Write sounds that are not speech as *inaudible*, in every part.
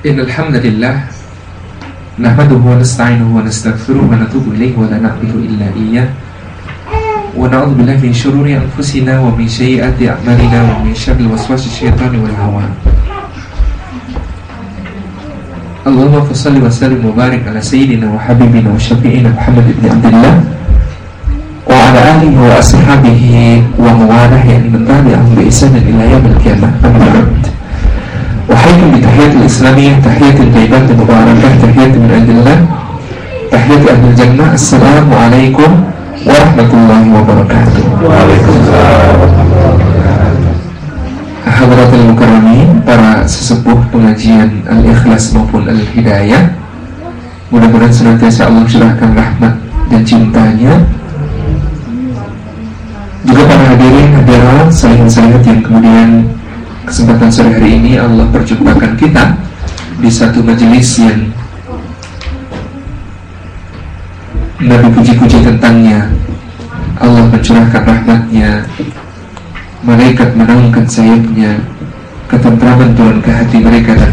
إن الحمد لله نحمده ونستعينه ونستغفره ونتوب إليه ولا نعبد إلا إياه. ونعوذ بالله من شرور أنفسنا ومن سيئات أعمالنا ومن شر الوسواس الشيطان والهوى. اللهم صل وسلم وبارك على سيدنا وحبيبنا وشفيعنا محمد بن عبد الله وعلى آله وأصحابه وموالاه يعني من تبعهم بإحسان إلى يوم القيامة أما بعد أحييكم بتحيات الإسلامية تحيات الطيبات المباركة تحيات من عند الله تحيات أهل الجنة السلام عليكم ورحمة الله وبركاته وعليكم السلام Hadratul Mukarramin, para sesepuh pengajian Al-Ikhlas maupun Al-Hidayah Mudah-mudahan senantiasa Allah curahkan rahmat dan cintanya Juga para hadirin hadirat salihat-salihat yang kemudian kesempatan sore hari ini Allah perjumpakan kita di satu majelis yang Nabi puji-puji tentangnya. Allah mencurahkan rahmatnya Malaikat menaungkan sayapnya Ketentraman turun ke hati mereka dan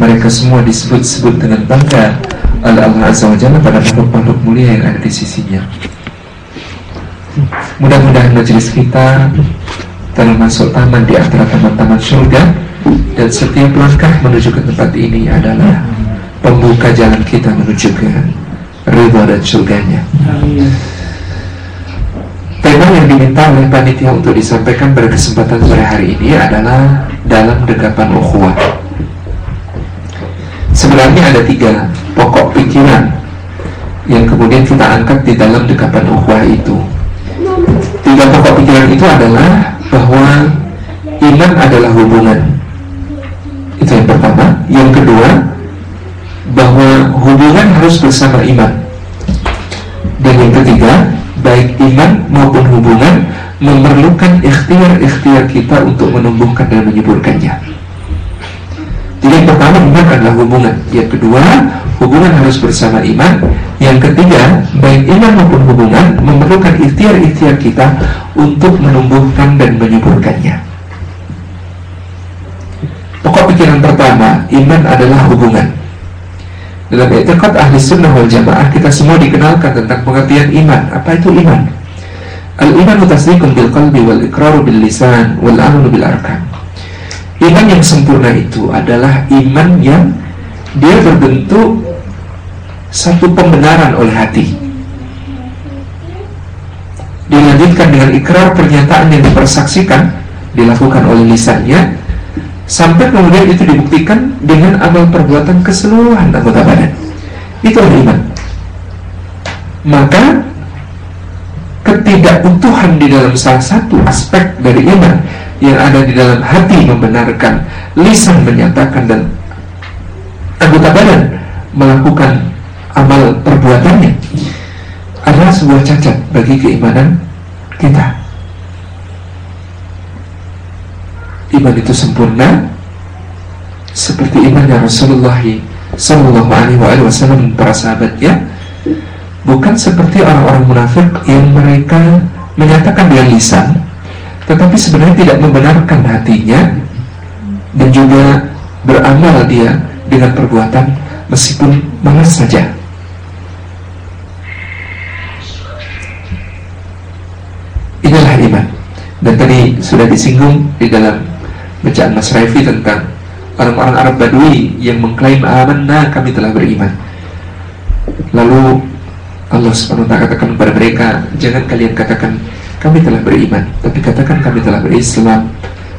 Mereka semua disebut-sebut dengan bangga oleh Allah Azza wa Jalla pada makhluk-makhluk mulia yang ada di sisinya. Mudah-mudahan majelis kita telah masuk taman di antara taman-taman surga Dan setiap langkah menuju ke tempat ini adalah Pembuka jalan kita menuju ke ridha dan surganya Tema yang diminta oleh panitia untuk disampaikan pada kesempatan sore hari ini adalah dalam dekapan ukhuwah. Sebenarnya ada tiga pokok pikiran yang kemudian kita angkat di dalam dekapan ukhuwah itu. Tiga pokok pikiran itu adalah bahwa iman adalah hubungan. Itu yang pertama. Yang kedua, bahwa hubungan harus bersama iman. Dan yang ketiga, baik iman maupun hubungan memerlukan ikhtiar-ikhtiar kita untuk menumbuhkan dan menyuburkannya. Jadi yang pertama iman adalah hubungan. Yang kedua, hubungan harus bersama iman. Yang ketiga, baik iman maupun hubungan memerlukan ikhtiar-ikhtiar kita untuk menumbuhkan dan menyuburkannya. Pokok pikiran pertama, iman adalah hubungan. Dalam etikot ahli sunnah wal jamaah kita semua dikenalkan tentang pengertian iman. Apa itu iman? Al-iman tasdiqun bil qalbi wal iqraru bil lisan wal amanu bil arkan. Iman yang sempurna itu adalah iman yang dia berbentuk satu pembenaran oleh hati. Dilanjutkan dengan ikrar pernyataan yang dipersaksikan dilakukan oleh lisannya sampai kemudian itu dibuktikan dengan amal perbuatan keseluruhan anggota badan. Itu iman. Maka ketidakutuhan di dalam salah satu aspek dari iman yang ada di dalam hati membenarkan, lisan menyatakan dan anggota badan melakukan amal perbuatannya adalah sebuah cacat bagi keimanan kita. iman itu sempurna seperti imannya Rasulullah Sallallahu Alaihi Wasallam para sahabatnya bukan seperti orang-orang munafik yang mereka menyatakan dengan lisan tetapi sebenarnya tidak membenarkan hatinya dan juga beramal dia dengan perbuatan meskipun malas saja dan tadi sudah disinggung di dalam bacaan Mas Revi tentang orang-orang Arab Badui yang mengklaim amanah kami telah beriman. Lalu Allah SWT katakan kepada mereka, jangan kalian katakan kami telah beriman, tapi katakan kami telah berislam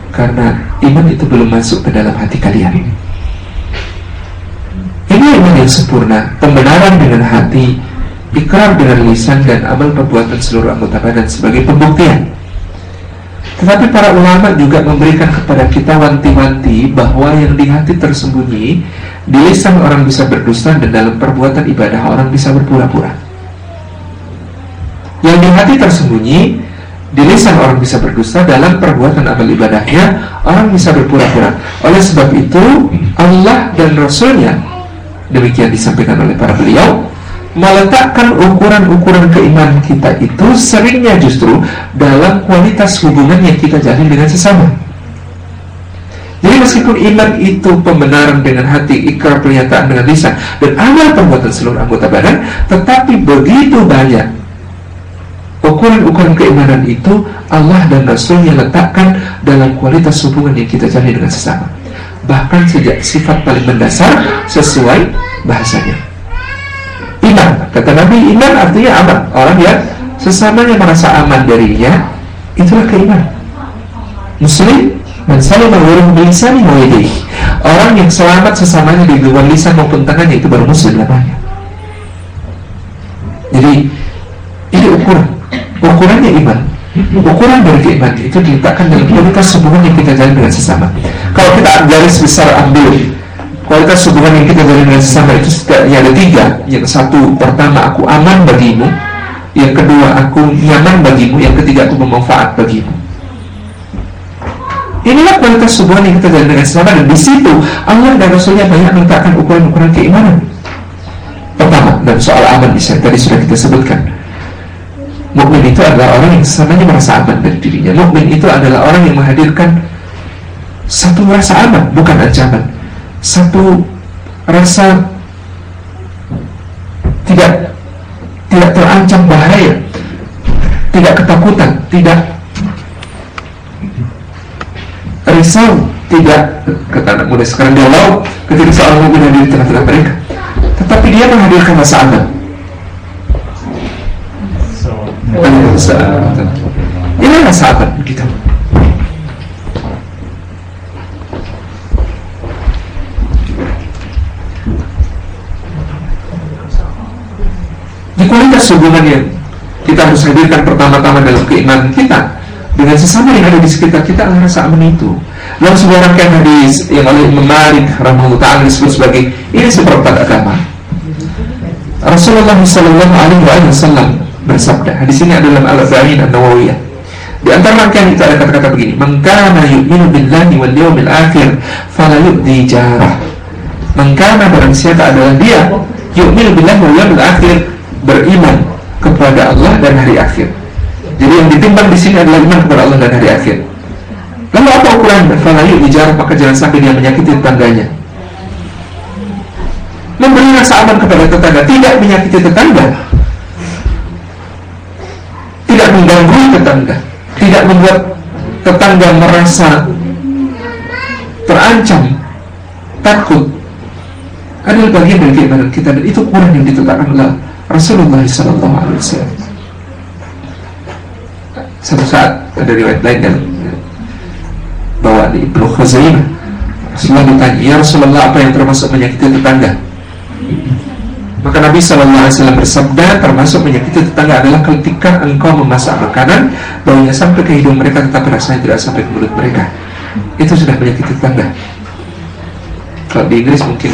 karena iman itu belum masuk ke dalam hati kalian. Ini iman yang sempurna, pembenaran dengan hati, ikrar dengan lisan dan amal perbuatan seluruh anggota badan sebagai pembuktian tetapi para ulama juga memberikan kepada kita wanti-wanti bahwa yang di hati tersembunyi, di lisan orang bisa berdusta dan dalam perbuatan ibadah orang bisa berpura-pura. Yang di hati tersembunyi, di lisan orang bisa berdusta, dalam perbuatan amal ibadahnya orang bisa berpura-pura. Oleh sebab itu, Allah dan Rasulnya, demikian disampaikan oleh para beliau, meletakkan ukuran-ukuran keimanan kita itu seringnya justru dalam kualitas hubungan yang kita jalin dengan sesama. Jadi meskipun iman itu pembenaran dengan hati, ikrar pernyataan dengan lisan, dan amal perbuatan seluruh anggota badan, tetapi begitu banyak ukuran-ukuran keimanan itu Allah dan Rasulnya letakkan dalam kualitas hubungan yang kita jalani dengan sesama. Bahkan sejak sifat paling mendasar sesuai bahasanya. Iman, kata Nabi, iman artinya aman. Orang yang sesamanya merasa aman darinya, itulah keimanan. Muslim Man salima ghairuhu bilisani wa Orang yang selamat sesamanya di luar lisan maupun tangannya itu baru muslim namanya. Jadi ini ukuran. Ukurannya iman. Ukuran dari keimanan itu diletakkan dalam kualitas hubungan yang kita jalin dengan sesama. Kalau kita garis besar ambil kualitas hubungan yang kita jalin dengan sesama itu setidaknya ada tiga. Yang satu pertama aku aman bagimu, yang kedua aku nyaman bagimu, yang ketiga aku bermanfaat bagimu. Inilah kualitas hubungan yang kita jalin dengan sesama dan di situ Allah dan Rasulnya banyak meletakkan ukuran-ukuran keimanan. Pertama, dan soal aman bisa tadi sudah kita sebutkan. Mukmin itu adalah orang yang sesamanya merasa aman dari dirinya. Mukmin itu adalah orang yang menghadirkan satu rasa aman, bukan ancaman. Satu rasa tidak tidak terancam bahaya, tidak ketakutan, tidak risau tidak kata anak muda sekarang galau ketika seorang mukmin di tengah-tengah mereka. Tetapi dia menghadirkan rasa aman. Ini rasa aman kita di kualitas hubungan yang kita harus hadirkan pertama-tama dalam keimanan kita dengan sesama yang ada di sekitar kita adalah rasa aman itu. Dalam sebuah rangkaian hadis yang oleh Imam Malik taala disebut sebagai ini seperempat agama. Rasulullah Shallallahu Alaihi Wasallam bersabda, hadis ini adalah Al-Arba'in An-Nawawiyah. Di antara rangkaian itu ada kata-kata begini, "Mengkana yu'minu billahi wal yawmil akhir, fala yu'di jarah." Mengkana barang siapa adalah dia yu'minu billahi wal yawmil akhir, beriman kepada Allah dan hari akhir jadi yang ditimbang di sini adalah iman kepada Allah dan hari akhir. Lalu apa ukuran falayu ijarah maka jangan sampai dia menyakiti tetangganya. Memberi rasa aman kepada tetangga, tidak menyakiti tetangga. Tidak mengganggu tetangga, tidak membuat tetangga merasa terancam, takut. Adalah bagian dari keimanan kita dan itu ukuran yang ditetapkan oleh Rasulullah SAW. Satu saat ada riwayat lain yang bawa di Ibnu Khuzaimah Rasulullah ditanya, Ya Rasulullah apa yang termasuk menyakiti tetangga? Maka Nabi SAW bersabda termasuk menyakiti tetangga adalah ketika engkau memasak makanan baunya sampai ke hidung mereka tetapi rasanya tidak sampai ke mulut mereka. Itu sudah menyakiti tetangga. Kalau di Inggris mungkin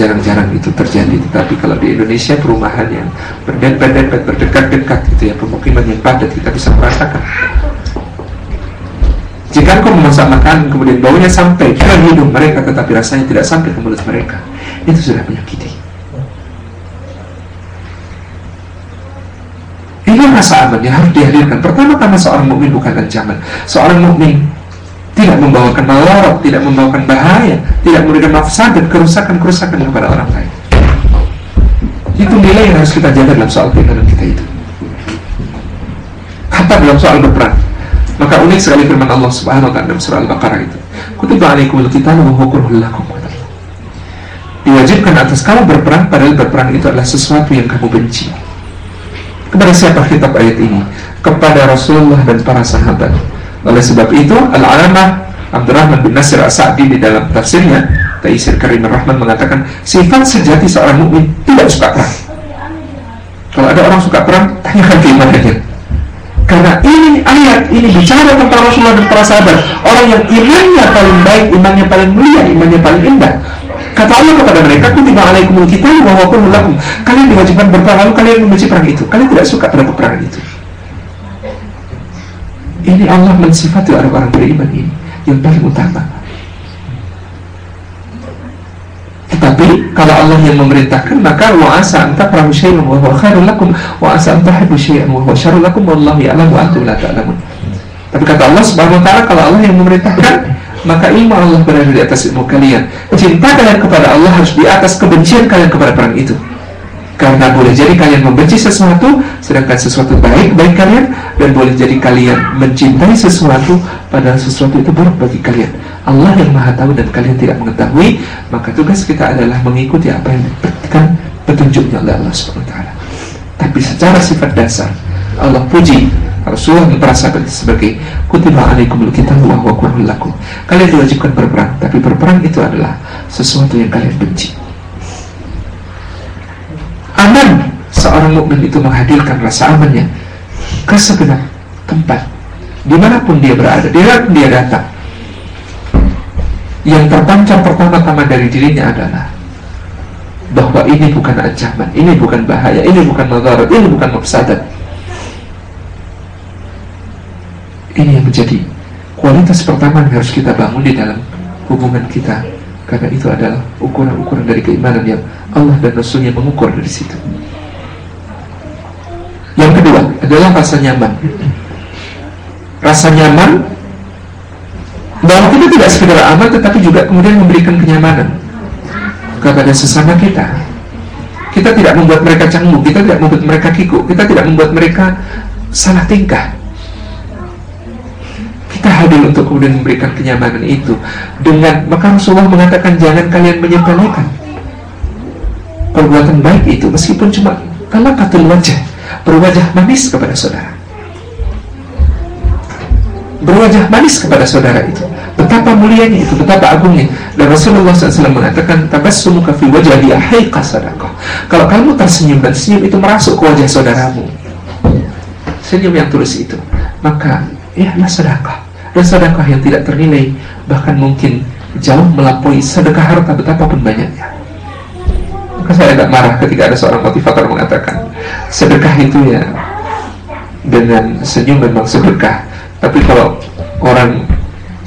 jarang-jarang itu terjadi. Tetapi kalau di Indonesia perumahan yang berdempet-dempet berdekat-dekat gitu ya pemukiman yang padat kita bisa merasakan. Jika engkau memasak makan kemudian baunya sampai ke hidung mereka tetapi rasanya tidak sampai ke mulut mereka itu sudah menyakiti. Ini rasa aman yang harus dihadirkan. Pertama-tama seorang mukmin bukan ancaman seorang mukmin tidak membawakan malarot, tidak membawakan bahaya, tidak memberikan mafsadat, kerusakan-kerusakan kepada orang lain. Itu nilai yang harus kita jaga dalam soal keimanan kita itu. Hatta dalam soal berperang. Maka unik sekali firman Allah Subhanahu wa taala dalam surah Al-Baqarah itu. Kutiba alaikumul qitalu wa huwa lakum. Diwajibkan atas kamu berperang padahal berperang itu adalah sesuatu yang kamu benci. Kepada siapa kitab ayat ini? Kepada Rasulullah dan para sahabat oleh sebab itu, Al-Alamah Abdurrahman bin Nasir As-Sa'di di dalam tafsirnya, Taisir Karim Rahman mengatakan, sifat sejati seorang mukmin tidak suka perang. Kalau ada orang suka perang, tanyakan keimanannya. Karena ini ayat ini bicara tentang Rasulullah dan para sahabat, orang yang imannya paling baik, imannya paling mulia, imannya paling indah. Kata Allah kepada mereka, kutiba alaikumul kita wa lakum. Kalian diwajibkan berperang, lalu kalian membenci perang itu. Kalian tidak suka pada peperangan itu. Ini Allah mensifati orang-orang beriman ini yang paling utama. Tetapi kalau Allah yang memerintahkan maka wa asa anta prahu syai'un wa huwa khairul lakum wa asa anta hibbu syai'an wa huwa wallahu ya'lamu wa antum la ta'lamun. Tapi kata Allah Subhanahu wa taala kalau Allah yang memerintahkan maka ilmu Allah berada di atas ilmu kalian. Cinta kalian kepada Allah harus di atas kebencian kalian kepada perang itu. Karena boleh jadi kalian membenci sesuatu Sedangkan sesuatu baik bagi kalian Dan boleh jadi kalian mencintai sesuatu Padahal sesuatu itu buruk bagi kalian. Allah yang maha tahu dan kalian tidak mengetahui Maka tugas kita adalah mengikuti apa yang diberikan petunjuknya oleh Allah SWT Tapi secara sifat dasar Allah puji Rasulullah memperasakan sebagai kutiba alaikumul kita wa huwa. Kalian diwajibkan berperang, tapi berperang itu adalah sesuatu yang kalian benci aman. Seorang mukmin itu menghadirkan rasa amannya ke segenap tempat. Di mana pun dia berada di mana pun dia datang. Yang terpancar pertama-tama dari dirinya adalah bahwa ini bukan ancaman, ini bukan bahaya, ini bukan madarat, ini bukan mafsadat. Ini yang menjadi kualitas pertama yang harus kita bangun di dalam hubungan kita. Karena itu adalah ukuran-ukuran dari keimanan yang Allah dan Rasulnya mengukur dari situ. Yang kedua adalah rasa nyaman. Rasa nyaman bahwa kita tidak sekedar aman tetapi juga kemudian memberikan kenyamanan kepada sesama kita. Kita tidak membuat mereka canggung, kita tidak membuat mereka kikuk, kita tidak membuat mereka salah tingkah kita hadir untuk kemudian memberikan kenyamanan itu dengan maka Rasulullah mengatakan jangan kalian menyepelekan perbuatan baik itu meskipun cuma kalau katul wajah berwajah manis kepada saudara. Berwajah manis kepada saudara itu. Betapa mulianya itu betapa agungnya. Dan Rasulullah SAW mengatakan tabassumu fi wajhi haqiqa sadaqah. Kalau kamu tersenyum dan senyum itu merasuk ke wajah saudaramu. Senyum yang tulus itu. Maka ya sedekah dan sedekah yang tidak ternilai bahkan mungkin jauh melampaui sedekah harta betapapun banyaknya maka saya agak marah ketika ada seorang motivator mengatakan sedekah itu ya dengan senyum memang sedekah tapi kalau orang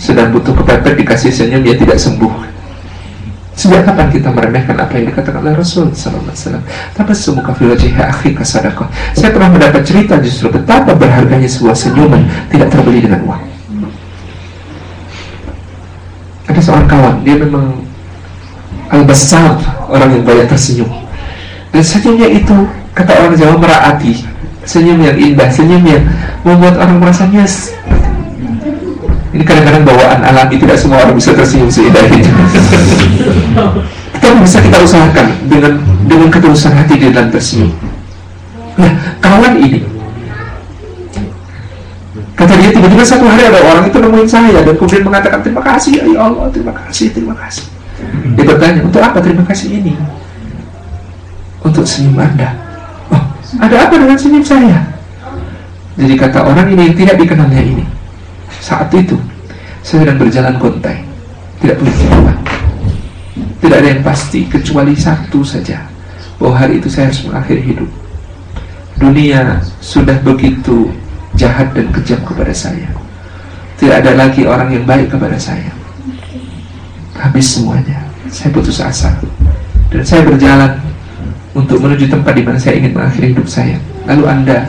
sedang butuh kepepet dikasih senyum dia tidak sembuh Sejak kapan kita meremehkan apa yang dikatakan oleh Rasul Sallallahu Alaihi Wasallam? Tapi semoga wajhi akhi kasadakoh. Saya pernah mendapat cerita justru betapa berharganya sebuah senyuman tidak terbeli dengan uang ada seorang kawan dia memang al-basar orang yang banyak tersenyum. Dan senyumnya itu kata orang Jawa meraati. Senyum yang indah senyum yang membuat orang merasa nyes. Ini kadang-kadang bawaan alami tidak semua orang bisa tersenyum seindah itu. *laughs* Tapi bisa kita usahakan dengan dengan ketulusan hati di dalam tersenyum. Nah kawan ini Kata dia tiba-tiba satu hari ada orang itu nemuin saya dan kemudian mengatakan terima kasih ya Allah, terima kasih, terima kasih. Dia bertanya, untuk apa terima kasih ini? Untuk senyum Anda. Oh, ada apa dengan senyum saya? Jadi kata orang ini yang tidak dikenalnya ini. Saat itu, saya sedang berjalan gontai. Tidak punya jawaban. Tidak ada yang pasti, kecuali satu saja. Bahwa hari itu saya harus mengakhiri hidup. Dunia sudah begitu jahat dan kejam kepada saya. Tidak ada lagi orang yang baik kepada saya. Habis semuanya. Saya putus asa. Dan saya berjalan untuk menuju tempat di mana saya ingin mengakhiri hidup saya. Lalu Anda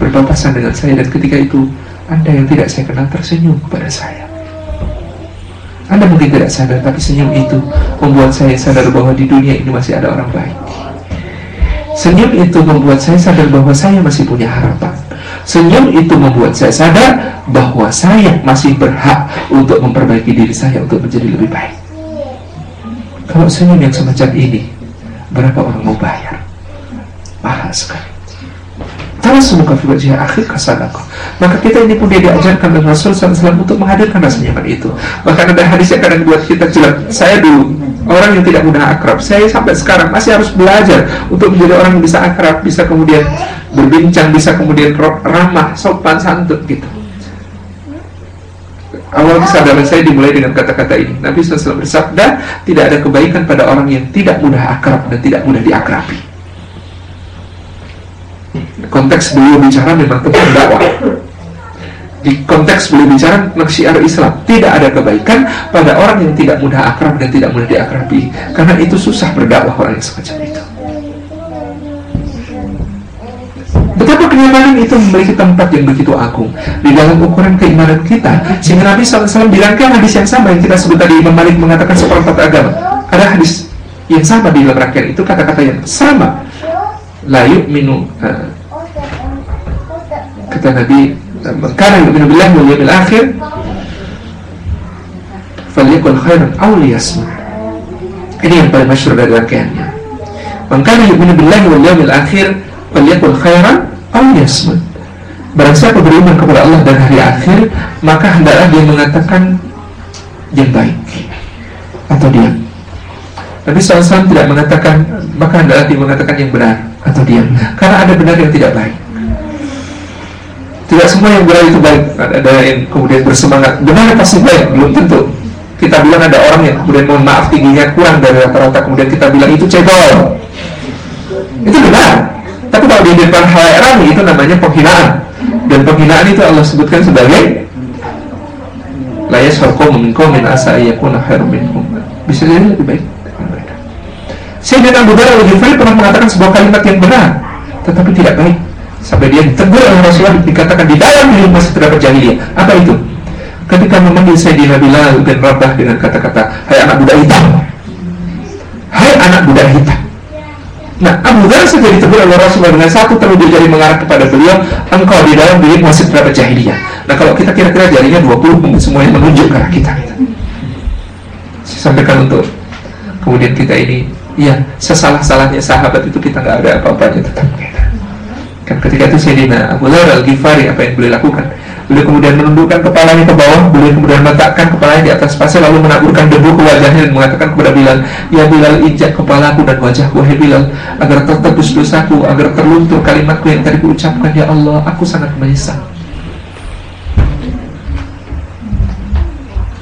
berpapasan dengan saya dan ketika itu Anda yang tidak saya kenal tersenyum kepada saya. Anda mungkin tidak sadar, tapi senyum itu membuat saya sadar bahwa di dunia ini masih ada orang baik. Senyum itu membuat saya sadar bahwa saya masih punya harapan. Senyum itu membuat saya sadar bahwa saya masih berhak untuk memperbaiki diri saya untuk menjadi lebih baik. Kalau senyum yang semacam ini, berapa orang mau bayar? Mahal sekali. Semoga fi wajah akhir kasadaku. Maka kita ini pun dia diajarkan oleh Rasul SAW untuk menghadirkan rasa nyaman itu. Maka ada hadis yang kadang buat kita jelas. Saya dulu orang yang tidak mudah akrab. Saya sampai sekarang masih harus belajar untuk menjadi orang yang bisa akrab, bisa kemudian berbincang bisa kemudian ramah, sopan, santun gitu. Awal kesadaran saya dimulai dengan kata-kata ini. Nabi SAW bersabda, tidak ada kebaikan pada orang yang tidak mudah akrab dan tidak mudah diakrabi. Konteks beliau bicara memang tentang dakwah. Di konteks beliau bicara syiar Islam, tidak ada kebaikan pada orang yang tidak mudah akrab dan tidak mudah diakrabi. Karena itu susah berdakwah orang yang semacam itu. Betapa kenyamanan itu memiliki tempat yang begitu agung di dalam ukuran keimanan kita. Sehingga Nabi SAW bilangkan hadis yang sama yang kita sebut tadi Imam Malik mengatakan seperempat agama. Ada hadis yang sama di dalam rakyat itu kata-kata yang sama. Layu minu uh, kata Nabi karena yu'minu billahi wal yawmil akhir falyakul khairan aw liyasmut. Ini yang paling masyhur dari rangkaiannya. Man kana yu'minu billahi wal yawmil akhir khairan aw yasmut. Barang siapa beriman kepada Allah dan hari akhir, maka hendaklah dia mengatakan yang baik atau diam. Nabi SAW tidak mengatakan, maka hendaklah dia mengatakan yang benar atau diam. Karena ada benar yang tidak baik. Tidak semua yang benar itu baik. Ada yang kemudian bersemangat, benar pasti baik, belum tentu. Kita bilang ada orang yang kemudian mohon maaf tingginya kurang dari rata-rata, kemudian kita bilang itu cebol. Itu benar. Tapi kalau di depan ramai itu namanya penghinaan. Dan penghinaan itu Allah sebutkan sebagai la yasharqu minkum min asa ayyakuna khairum minkum. Bisa jadi lebih baik mereka. Sayyidina Abu Bakar Al-Ghifari pernah mengatakan sebuah kalimat yang benar, tetapi tidak baik. Sampai dia ditegur oleh Rasulullah dikatakan di dalam diri masih terdapat jahiliyah. Apa itu? Ketika memanggil Sayyidina Bilal bin Rabah dengan kata-kata, Hai anak budak hitam. Hai anak budak hitam. Nah, Abu Dhar saja ditegur oleh Rasulullah dengan satu terlebih jari mengarah kepada beliau, engkau di dalam diri masih terdapat jahiliyah. Nah, kalau kita kira-kira jarinya 20, semuanya menunjuk ke arah kita. Saya sampaikan untuk kemudian kita ini, ya sesalah-salahnya sahabat itu kita nggak ada apa-apanya tetap kita. Kan ketika itu Sayyidina Abu Dhar al-Ghifari apa yang beliau lakukan? Beliau kemudian menundukkan kepalanya ke bawah Beliau kemudian meletakkan kepalanya di atas pasir Lalu menaburkan debu ke wajahnya dan mengatakan kepada Bilal Ya Bilal injak kepalaku dan wajahku Hai Bilal agar tertebus dosaku Agar terluntur kalimatku yang tadi kuucapkan Ya Allah aku sangat menyesal.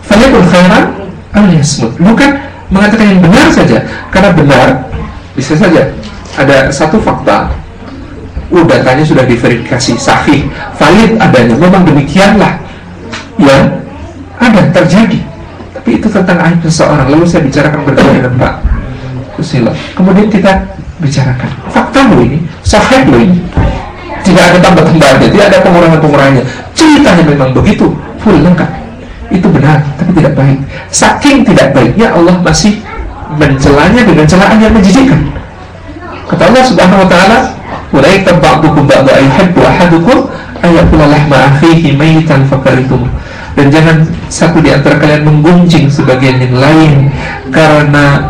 Faliyakul khairan Aliyasmut Bukan mengatakan yang benar saja Karena benar bisa saja Ada satu fakta oh datanya sudah diverifikasi sahih, valid adanya. Memang demikianlah yang ada terjadi. Tapi itu tentang aib seseorang. Lalu saya bicarakan berdua dengan Pak Susilo. Kemudian kita bicarakan fakta lo ini, sahih lo ini. Tidak ada tambah-tambahannya, tidak ada pengurangan-pengurangannya. Ceritanya memang begitu, full lengkap. Itu benar, tapi tidak baik. Saking tidak baiknya Allah masih mencelanya dengan celaan yang menjijikkan. Kata Allah Subhanahu wa taala, Walaita ba'dukum ba'da ayuhibbu ahadukum ayakula lahma akhihi mayitan fakaritum dan jangan satu di antara kalian menggunjing sebagian yang lain karena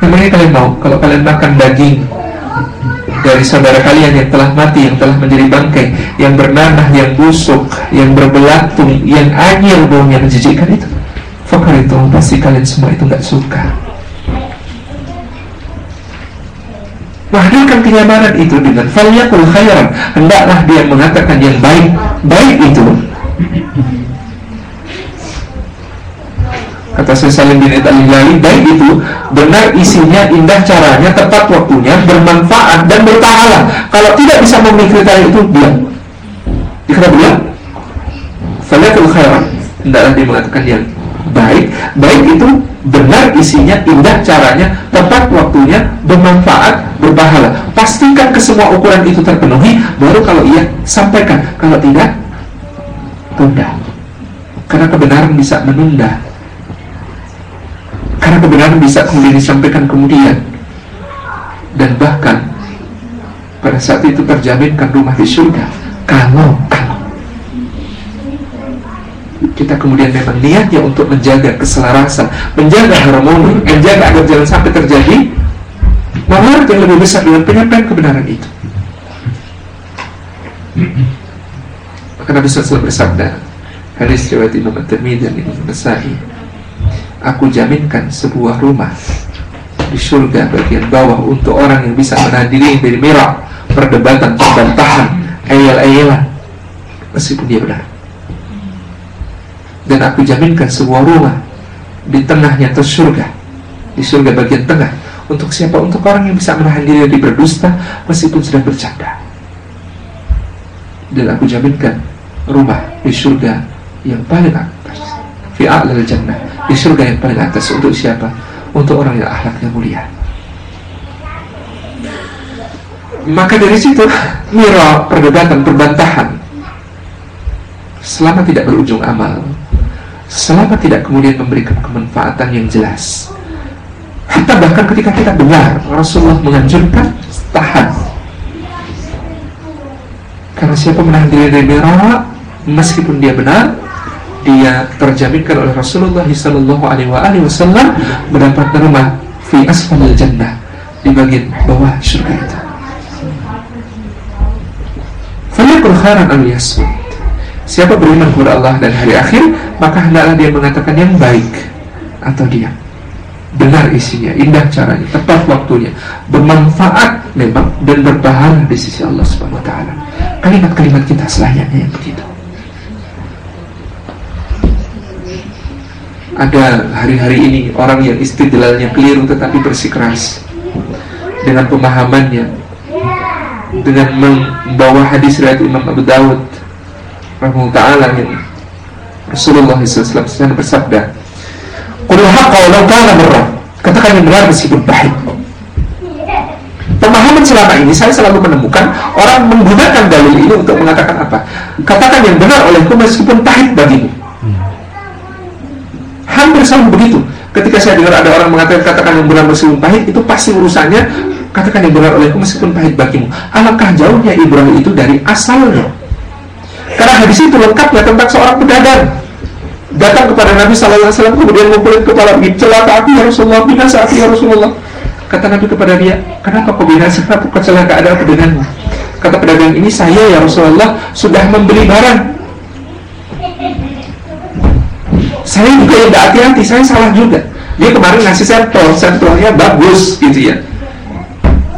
memangnya kalian mau kalau kalian makan daging dari saudara kalian yang telah mati, yang telah menjadi bangkai, yang bernanah, yang busuk, yang berbelatung, yang anyir baunya menjijikkan itu. Fakar itu pasti kalian semua itu nggak suka. Menghadirkan kenyamanan itu dengan faliyakul khairan. Hendaklah dia mengatakan yang baik. Baik itu. Kata Salim bin Italilali Baik itu benar isinya, indah caranya, tepat waktunya Bermanfaat dan berpahala. Kalau tidak bisa memenuhi kriteria itu dia Dikata dia Faliyakul khairan. Hendaklah dia mengatakan yang baik Baik itu benar isinya, indah caranya, tepat waktunya, bermanfaat, berpahala. Pastikan ke semua ukuran itu terpenuhi, baru kalau ia sampaikan. Kalau tidak, tunda. Karena kebenaran bisa menunda. Karena kebenaran bisa kemudian disampaikan kemudian. Dan bahkan pada saat itu terjaminkan rumah di surga. Kalau kita kemudian memang niatnya untuk menjaga keselarasan, menjaga harmoni, menjaga agar jangan sampai terjadi malah yang lebih besar dengan penyampaian kebenaran itu. Maka Nabi SAW bersabda, hadis riwayat Imam At-Tirmidzi dan Imam Nasai, aku jaminkan sebuah rumah di surga bagian bawah untuk orang yang bisa menahan dari merah, perdebatan, pembantahan, ayel-ayelan, meskipun dia benar dan aku jaminkan sebuah rumah di tengahnya atau surga. Di surga bagian tengah. Untuk siapa? Untuk orang yang bisa menahan diri dari berdusta meskipun sedang bercanda. Dan aku jaminkan rumah di surga yang paling atas. Fi a'lal jannah. Di surga yang paling atas untuk siapa? untuk orang yang akhlaknya mulia. Maka dari situ mira perdebatan perbantahan. Selama tidak berujung amal selama tidak kemudian memberikan kemanfaatan yang jelas hatta bahkan ketika kita dengar Rasulullah menganjurkan tahan karena siapa menahan diri dari mira meskipun dia benar dia terjaminkan oleh Rasulullah Sallallahu Alaihi Wasallam mendapat rumah fi asfalil jannah di bagian bawah surga itu. Falyakul khairan al yasmut. Siapa beriman kepada Allah dan hari akhir, maka hendaklah dia mengatakan yang baik atau dia benar isinya, indah caranya, tepat waktunya, bermanfaat memang dan berpahala di sisi Allah Subhanahu wa taala. Kalimat-kalimat kita selayaknya yang begitu. ada hari-hari ini orang yang istidlalnya keliru tetapi bersikeras dengan pemahamannya dengan membawa hadis riwayat Imam Abu Dawud rahimahullah taala Rasulullah SAW bersabda Qul haqqa walau kana marrah katakan yang benar meskipun pahit pemahaman selama ini saya selalu menemukan orang menggunakan dalil ini untuk mengatakan apa? Katakan yang benar olehku meskipun pahit bagimu. Hampir selalu begitu. Ketika saya dengar ada orang mengatakan katakan yang benar meskipun pahit itu pasti urusannya katakan yang benar olehku meskipun pahit bagimu. Alangkah jauhnya Ibrahim itu dari asalnya karena hadis itu lengkapnya tentang seorang pedagang. Datang kepada Nabi Sallallahu Alaihi Wasallam kemudian mempunyai kepala celaka aku ya Rasulullah binasa aku ya Rasulullah. Kata Nabi kepada dia kenapa kau binasa kenapa kecelakaan ada apa denganmu kata pedagang ini saya ya Rasulullah sudah membeli barang. Saya juga tidak hati-hati saya salah juga. Dia kemarin ngasih sampel sampelnya bagus gitu ya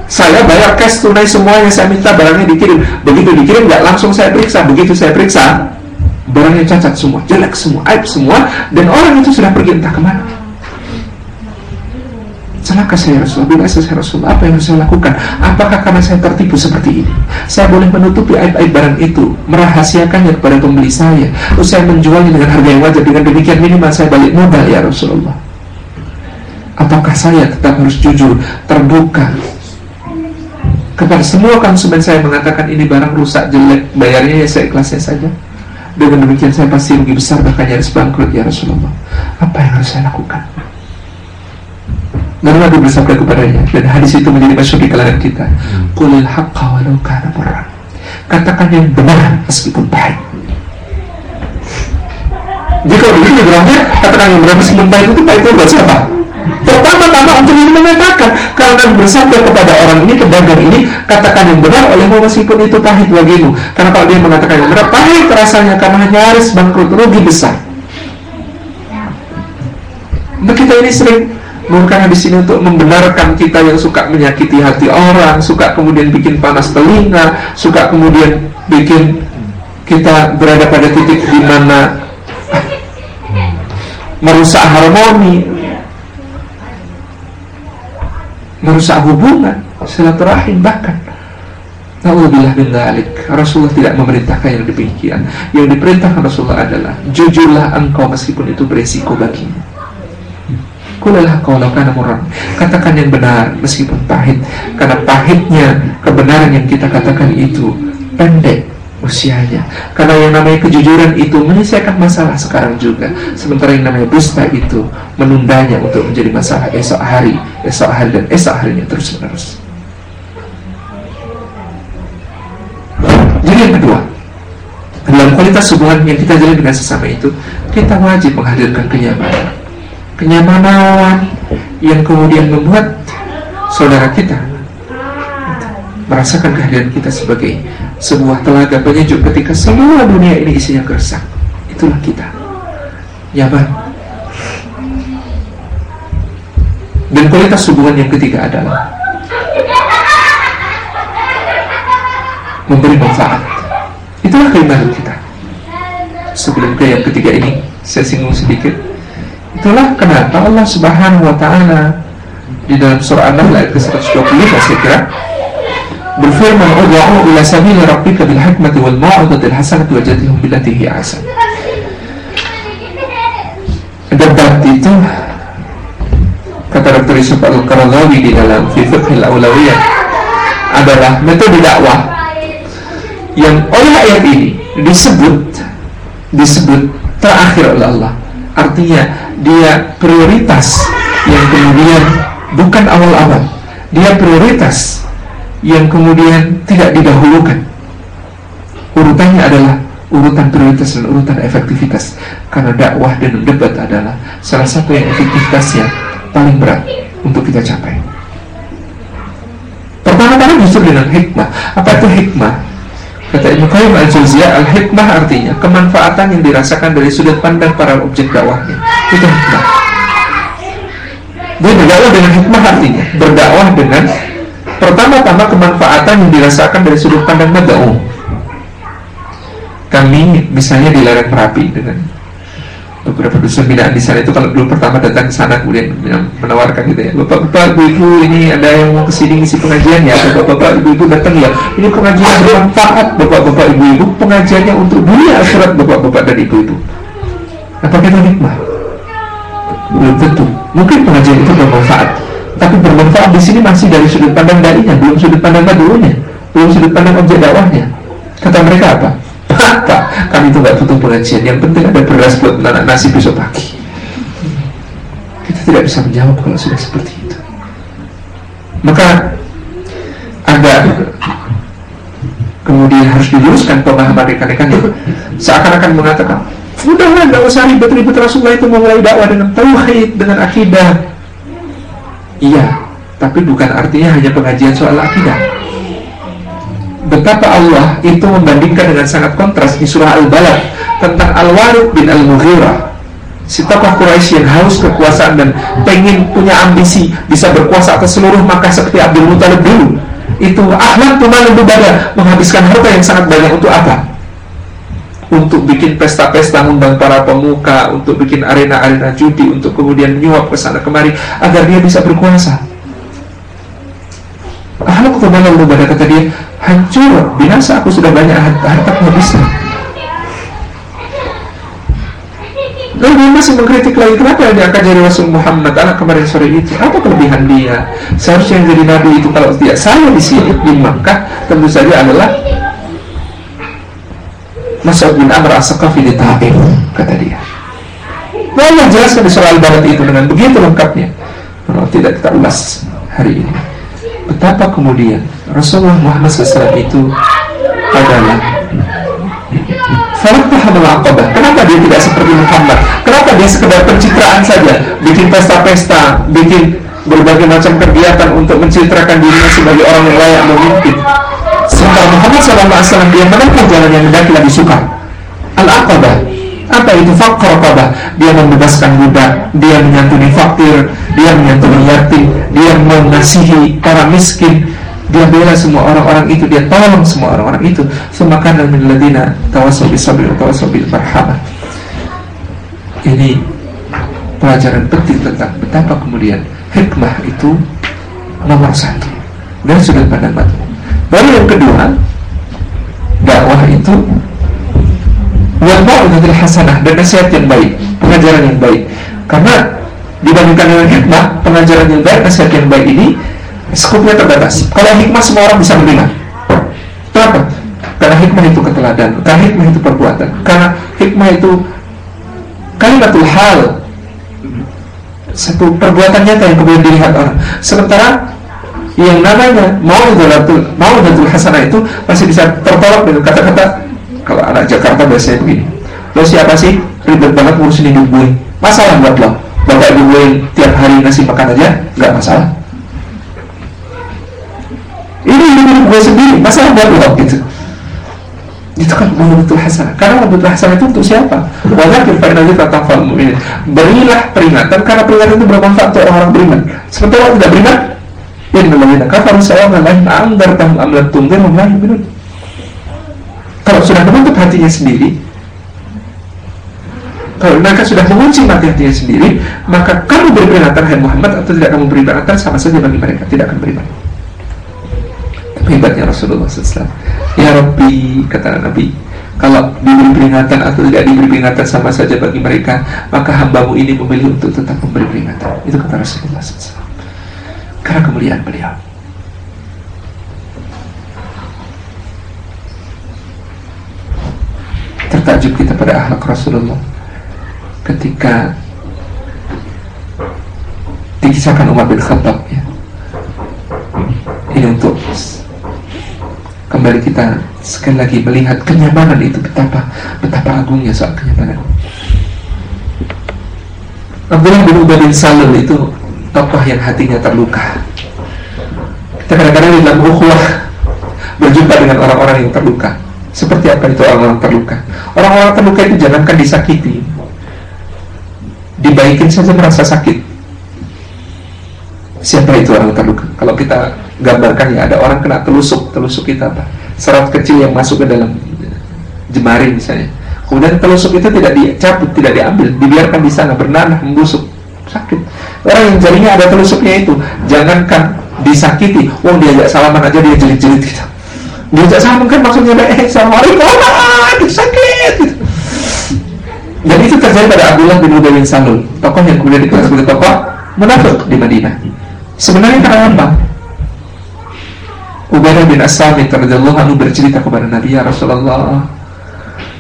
saya bayar cash tunai semuanya saya minta barangnya dikirim. Begitu dikirim nggak langsung saya periksa. Begitu saya periksa barangnya cacat semua jelek semua aib semua dan orang itu sudah pergi entah ke mana. Celaka saya Rasulullah? Binasa saya Rasulullah. Apa yang harus saya lakukan? Apakah karena saya tertipu seperti ini? Saya boleh menutupi aib-aib barang itu merahasiakannya kepada pembeli saya. Lalu saya menjualnya dengan harga yang wajar. Dengan demikian minimal saya balik modal ya Rasulullah. Ataukah saya tetap harus jujur terbuka kepada semua konsumen saya mengatakan ini barang rusak jelek bayarnya ya saya ikhlasnya saja dengan demikian saya pasti rugi besar bahkan nyaris bangkrut ya Rasulullah apa yang harus saya lakukan dan Nabi bersabda kepadanya dan hadis itu menjadi masyhur di kalangan kita. Qulil haqqa walau kana murran. Katakan yang benar meskipun pahit. Jika begitu berarti katakan yang benar meskipun pahit itu pahit itu buat siapa? Pertama-tama untuk ini mengatakan karena bersabda kepada orang ini pedagang ini katakan yang benar olehmu meskipun itu pahit bagimu. Karena kalau dia mengatakan yang benar pahit rasanya karena nyaris bangkrut rugi besar. Nah kita ini sering Bukan di sini untuk membenarkan kita yang suka menyakiti hati orang, suka kemudian bikin panas telinga, suka kemudian bikin kita berada pada titik di mana merusak harmoni, merusak hubungan, silaturahim bahkan. Bin dalik. Rasulullah tidak memerintahkan yang demikian. Yang diperintahkan Rasulullah adalah jujurlah engkau meskipun itu beresiko bagimu. Kulilah kau lakukan murad Katakan yang benar meskipun pahit Karena pahitnya kebenaran yang kita katakan itu Pendek usianya Karena yang namanya kejujuran itu menyelesaikan masalah sekarang juga. Sementara yang namanya dusta itu Menundanya untuk menjadi masalah esok hari Esok hari dan esok harinya terus menerus Jadi yang kedua dalam kualitas hubungan yang kita jalin dengan sesama itu kita wajib menghadirkan kenyamanan. Kenyamanan yang kemudian membuat saudara kita merasakan kehadiran kita sebagai sebuah telaga penyejuk ketika semua dunia ini isinya gersang itulah kita. Nyaman dan kualitas hubungan yang ketiga adalah memberi manfaat. Itulah keimanan kita. Sebelum ke yang ketiga ini saya singgung sedikit. Itulah kenapa Allah Subhanahu wa taala di dalam surah An-Nahl ayat ke-125 saya kira berfirman ud'u ila sabili rabbika bil hikmati wal mau'izati hasanati wajadilhum billati hi ahsan. Debat itu kata Dr. Yusuf Al-Qaradawi di dalam fi fiqh al-awlawiyah adalah metode dakwah yang oleh ayat ini disebut disebut terakhir oleh Allah. Artinya dia prioritas yang kemudian bukan awal-awal. Dia prioritas yang kemudian tidak didahulukan. Urutannya adalah urutan prioritas dan urutan efektivitas. Karena dakwah dan debat adalah salah satu yang efektivitasnya paling berat untuk kita capai. Pertama-tama justru dengan hikmah. Apa itu hikmah? Kata Ibnu Qayyim al-Jauziyah al-hikmah artinya kemanfaatan yang dirasakan dari sudut pandang para objek dakwahnya. Itu hikmah. Berdakwah dengan hikmah artinya berdakwah dengan pertama-tama kemanfaatan yang dirasakan dari sudut pandang mad'u kami misalnya di lereng Merapi dengan beberapa dusun binaan di sana itu kalau dulu pertama datang ke sana kemudian menawarkan gitu ya bapak-bapak ibu-ibu ini ada yang mau ke sini ngisi pengajian ya? Bapak-bapak ibu-ibu datang ya. Ini pengajian bermanfaat. Bapak-bapak ibu-ibu pengajiannya untuk dunia akhirat bapak-bapak dan ibu-ibu. Apa kita nikmat belum tentu. Mungkin pengajian itu bermanfaat tapi bermanfaat di sini masih dari sudut pandang darinya belum sudut pandang madunya belum sudut pandang objek dakwahnya kata mereka apa *laughs* Pak, kami itu nggak butuh pengajian. Yang penting ada beras buat anak nasi besok pagi. Kita tidak bisa menjawab kalau sudah seperti itu. Maka ada kemudian harus diluruskan pemahaman rekan-rekan yang seakan-akan mengatakan udahlah nggak usah ribet-ribet Rasulullah itu memulai dakwah dengan tauhid dengan akidah iya tapi bukan artinya hanya pengajian soal akidah. Betapa Allah itu membandingkan dengan sangat kontras di surah Al-Balad tentang Al-Walid bin Al-Mughirah. Si tokoh Quraisy yang haus kekuasaan dan pengen punya ambisi bisa berkuasa atas seluruh Makkah seperti Abdul Muthalib dulu. Itu ahlan tumal ibadah menghabiskan harta yang sangat banyak untuk apa? Untuk bikin pesta-pesta undang para pemuka, untuk bikin arena-arena judi, untuk kemudian menyuap ke sana kemari agar dia bisa berkuasa. Ahlak tumal ibadah kata dia, hancur, binasa aku sudah banyak harta kehabisan. Lalu dia masih mengkritik lagi Kenapa dia akan jadi Rasul Muhammad Anak kemarin sore itu Apa kelebihan dia Seharusnya yang jadi Nabi itu Kalau tidak saya di sini di Makkah Tentu saja adalah Mas'ud bin Amr as-Sakafi di Ta'if Kata dia. Allah jelaskan di surah Al-Barat itu Dengan begitu lengkapnya. Kalau tidak kita ulas hari ini. Betapa kemudian Rasulullah Muhammad SAW itu adalah Falaktahamul Aqabah. Kenapa dia tidak seperti Muhammad? Kenapa dia sekedar pencitraan saja? Bikin pesta-pesta Bikin berbagai macam kegiatan Untuk mencitrakan dirinya sebagai orang yang layak memimpin Sementara Muhammad SAW Dia menempuh jalan yang mendaki lebih suka. Al-Aqabah. Apa itu fakir aqabah? Dia membebaskan budak, dia menyantuni fakir, dia menyantuni yatim, dia mengasihi para miskin, dia bela semua orang-orang itu dia tolong semua orang-orang itu. Semakan min ladina tawassaw bisabri wa tawassaw bil marhamah ini pelajaran penting tentang betapa kemudian hikmah itu nomor satu. Dan sudah pandang mata baru yang kedua dakwah itu wal mau'izatul hasanah dan nasihat yang baik pengajaran yang baik karena dibandingkan dengan hikmah pengajaran yang baik nasihat yang baik ini skopnya terbatas. Kalau hikmah semua orang bisa menerima. Kenapa? Karena hikmah itu keteladanan, karena hikmah itu perbuatan, karena hikmah itu kalimatul hal satu perbuatan nyata yang kemudian dilihat orang. Sementara yang namanya mau datul hasanah itu masih bisa tertolak dengan kata-kata kalau anak Jakarta biasanya begini. Lo siapa sih? Ribet banget ngurusin hidup gue? Masalah buat lo. Bapak ibu gue tiap hari ngasih makan aja nggak masalah. Ini hidup gue sendiri masa buat lo gitu. Itu kan menurut hasanah. Karena menurut hasanah itu untuk siapa? Fa inna dzikra tanfa'ul mu'minin berilah peringatan karena peringatan itu bermanfaat untuk orang-orang beriman. Sementara orang tidak beriman innal ladzina kafaru sawaa'un 'alaihim a'andzartahum am lam tunzirhum la yu'minun kalau sudah menutup hatinya sendiri kalau mereka sudah mengunci mati hatinya sendiri maka kamu beri peringatan hai Muhammad atau tidak kamu beri peringatan sama saja bagi mereka tidak akan beriman hebatnya Rasulullah SAW Ya Rabbi, kata Nabi Kalau diberi peringatan atau tidak diberi peringatan sama saja bagi mereka Maka hambamu ini memilih untuk tetap memberi peringatan. Itu kata Rasulullah SAW karena kemuliaan beliau. Tertajuk kita pada akhlak Rasulullah ketika dikisahkan Umar bin Khattab ya. Ini untuk kembali kita sekali lagi melihat kenyamanan itu betapa betapa agungnya soal kenyamanan. Abdullah bin Ubay bin Salul itu tokoh yang hatinya terluka. Kita kadang-kadang dalam ukhuwah berjumpa dengan orang-orang yang terluka. Seperti apa itu orang-orang terluka? Orang-orang terluka itu jangankan disakiti. Dibaikin saja merasa sakit. Siapa itu orang terluka? Kalau kita gambarkan ya ada orang kena telusuk. Telusuk kita apa? Serat kecil yang masuk ke dalam jemari misalnya. Kemudian telusuk itu tidak dicabut tidak diambil. Dibiarkan di sana bernanah membusuk. Sakit orang yang jarinya ada telusuknya itu jangankan disakiti. Wong diajak salaman aja dia jelit-jelit gitu. Diajak salaman kan maksudnya eh assalamualaikum. Ah, sakit gitu. dan itu terjadi pada Abdullah bin Ubay bin Salul tokoh yang kemudian dikenal sebagai tokoh munafik di Madinah. Sebenarnya karena apa? Ubaidah bin As-Samit radhiyallahu anhu bercerita kepada Nabi ya Rasulullah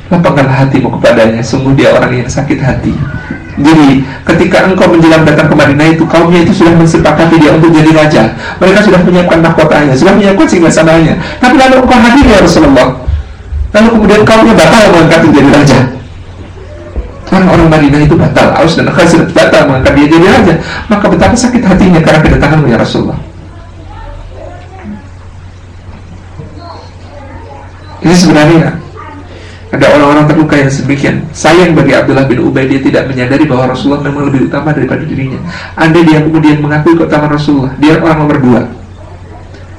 lapangkanlah hatimu kepadanya. Sungguh dia orang yang sakit hati. Jadi ketika engkau menjelang datang ke Madinah itu kaumnya itu sudah mensepakati dia untuk jadi raja. Mereka sudah menyiapkan mahkotanya sudah menyiapkan singgasananya tapi lalu engkau hadir ya Rasulullah. Lalu kemudian kaumnya batal mengangkat menjadi raja. Orang-orang Madinah itu batal. Aus dan Khazir batal mengangkat dia jadi raja. Maka betapa sakit hatinya karena kedatanganmu ya Rasulullah. Ini sebenarnya ada orang-orang terluka yang sedemikian. Sayang bagi Abdullah bin Ubay dia tidak menyadari bahwa Rasulullah memang lebih utama daripada dirinya. Anda dia kemudian mengakui keutamaan Rasulullah dia orang nomor dua.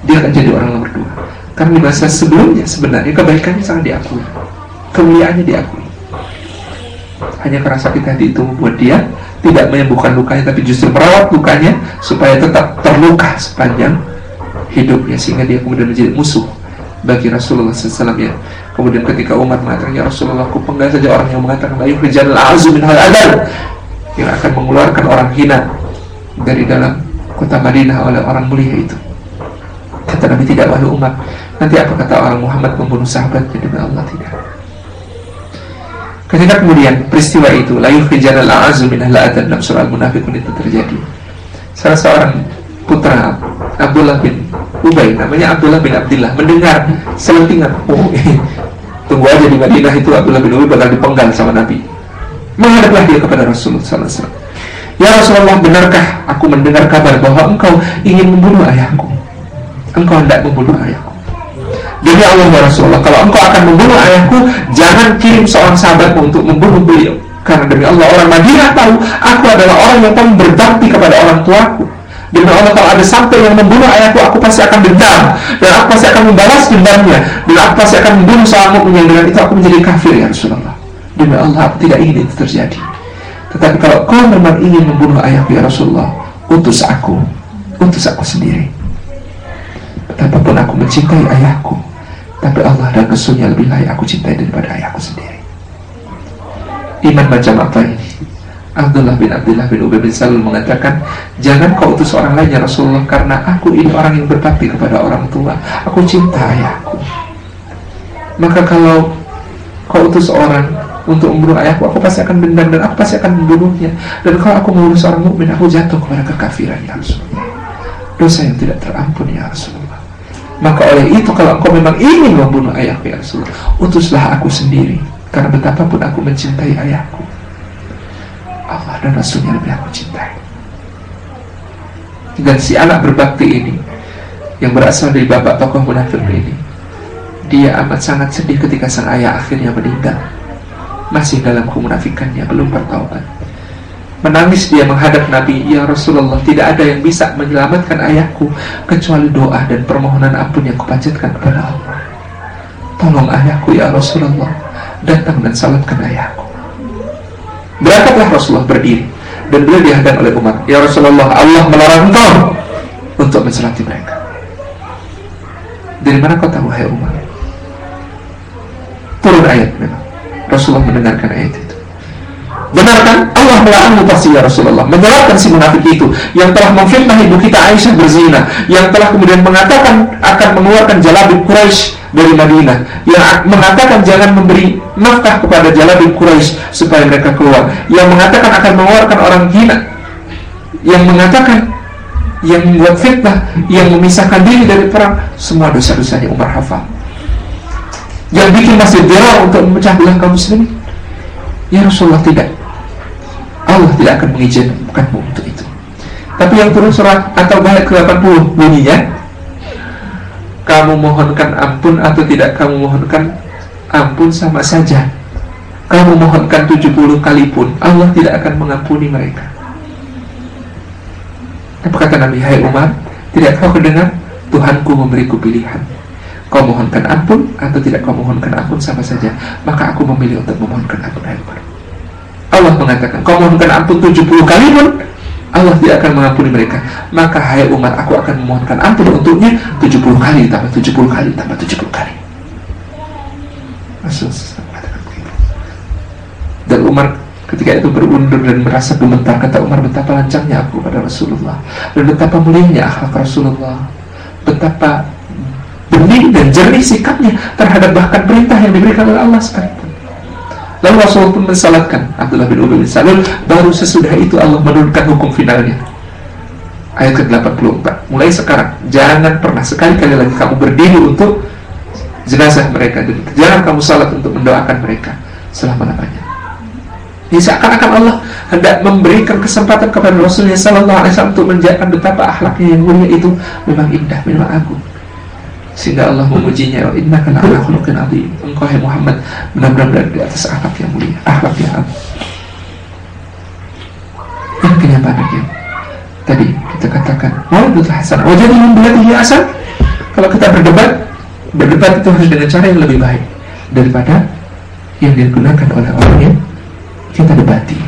Dia akan jadi orang nomor dua. Karena di masa sebelumnya sebenarnya kebaikannya sangat diakui. Kemuliaannya diakui. Hanya karena sakit hati itu membuat dia tidak menyembuhkan lukanya tapi justru merawat lukanya supaya tetap terluka sepanjang hidupnya sehingga dia kemudian menjadi musuh bagi Rasulullah SAW ya. Kemudian ketika Umar mengatakan ya Rasulullah aku penggal saja orang yang mengatakan la yuhrijal azu min hal adal yang akan mengeluarkan orang hina dari dalam kota Madinah oleh orang mulia itu. Kata Nabi tidak wahai Umar, nanti apa kata orang Muhammad membunuh sahabat demi Allah tidak. Ketika kemudian peristiwa itu la yuhrijal azu min hal adal dalam surah Al-Munafiqun itu terjadi. Salah seorang putra Abdullah bin Ubay namanya Abdullah bin Abdullah mendengar selentingan oh tunggu aja di Madinah itu Abdullah bin Ubay bakal dipenggal sama Nabi. Menghadaplah dia kepada Rasulullah SAW Ya Rasulullah benarkah aku mendengar kabar bahwa engkau ingin membunuh ayahku? Engkau hendak membunuh ayahku. Demi Allah ya Rasulullah Kalau engkau akan membunuh ayahku Jangan kirim seorang sahabatmu untuk membunuh beliau. Karena demi Allah orang Madinah tahu Aku adalah orang yang paling berbakti kepada orang tuaku Demi Allah kalau ada sampai yang membunuh ayahku Aku pasti akan dendam. Dan aku pasti akan membalas dendamnya. Dan aku pasti akan membunuh mukmin Dengan itu aku menjadi kafir ya Rasulullah. Demi Allah aku tidak ingin itu terjadi. Tetapi kalau kau memang ingin membunuh ayahku ya Rasulullah Utus aku. Utus aku sendiri. Betapapun aku mencintai ayahku Tapi Allah dan Rasulnya lebih layak aku cintai daripada ayahku sendiri. Iman macam apa ini? Abdullah bin Abdullah bin Ubay bin Salul mengatakan Jangan kau utus orang lain ya Rasulullah Karena aku ini orang yang berbakti kepada orang tua. Aku cinta ayahku. Maka kalau kau utus orang untuk membunuh ayahku Aku pasti akan dendam dan aku pasti akan membunuhnya. Dan kalau aku membunuh seorang mukmin Aku jatuh kepada kekafiran ya Rasulullah. Dosa yang tidak terampun ya Rasulullah. Maka oleh itu kalau engkau memang ingin membunuh ayahku ya Rasulullah Utuslah aku sendiri. Karena betapapun aku mencintai ayahku Allah dan Rasulnya lebih aku cintai? Dan si anak berbakti ini yang berasal dari bapak tokoh munafik ini dia amat sangat sedih ketika sang ayah akhirnya meninggal. Masih dalam kemunafikannya belum bertaubat. Menangis dia menghadap Nabi ya Rasulullah tidak ada yang bisa menyelamatkan ayahku kecuali doa dan permohonan ampun yang kupanjatkan kepada Allah. Tolong ayahku ya Rasulullah datang dan salatkan ayahku Berangkatlah Rasulullah berdiri dan beliau dihadap oleh Umar. Ya Rasulullah, Allah melarang engkau untuk mensalati mereka. Dari mana kau tahu, hai Umar? Turun ayat memang. Rasulullah mendengarkan ayat itu. Benar kan? Allah melaknat pasti ya Rasulullah. Menyalahkan si munafik itu yang telah memfitnah ibu kita Aisyah berzina, yang telah kemudian mengatakan akan mengeluarkan jalabib Quraisy dari Madinah, yang mengatakan jangan memberi nafkah kepada jalabib Quraisy supaya mereka keluar, yang mengatakan akan mengeluarkan orang hina, yang mengatakan yang membuat fitnah, yang memisahkan diri dari perang, semua dosa-dosanya Umar hafal. Yang bikin masih viral untuk memecah belah kaum muslimin. Ya Rasulullah tidak. Allah tidak akan mengizinkanmu untuk itu. Tapi yang turun surat atau ayat ke-80 bunyinya kamu mohonkan ampun atau tidak kamu mohonkan ampun sama saja. Kamu mohonkan 70 kali pun Allah tidak akan mengampuni mereka. Apa kata Nabi Hai Umar tidak kau kedengar Tuhanku memberiku pilihan kau mohonkan ampun atau tidak kau mohonkan ampun sama saja. Maka aku memilih untuk memohonkan ampun Umar Allah mengatakan kau mohonkan ampun 70 kali pun Allah tidak akan mengampuni mereka. Maka hai Umar aku akan memohonkan ampun untuknya 70 kali tambah 70 kali tambah 70 kali. Dan Umar ketika itu berundur dan merasa gemetar kata Umar betapa lancangnya aku pada Rasulullah dan betapa mulianya akhlak Rasulullah. Betapa bening dan jernih sikapnya terhadap bahkan perintah yang diberikan oleh Allah sekalipun. Lalu Rasulullah pun mensalatkan Abdullah bin Ubay bin Salul. Baru sesudah itu Allah menurunkan hukum finalnya. Ayat ke-84. Mulai sekarang Jangan pernah sekali-kali lagi kamu berdiri untuk Jenazah mereka. Dan jangan kamu salat untuk mendoakan mereka Selama-lamanya Ini seakan-akan Allah hendak memberikan kesempatan kepada Rasulullah SAW untuk menjaga betapa akhlaknya yang mulia itu. Memang indah, memang agung sehingga Allah memujinya Inna kana ala khuluqin azim. Engkau hai Muhammad benar-benar berada di atas akhlak yang mulia akhlak yang agung. Dan kenyataannya tadi kita katakan maulidul hasan. Wajah membilatihi asal? Kalau kita berdebat berdebat itu harus dengan cara yang lebih baik daripada yang digunakan oleh orang yang kita debati.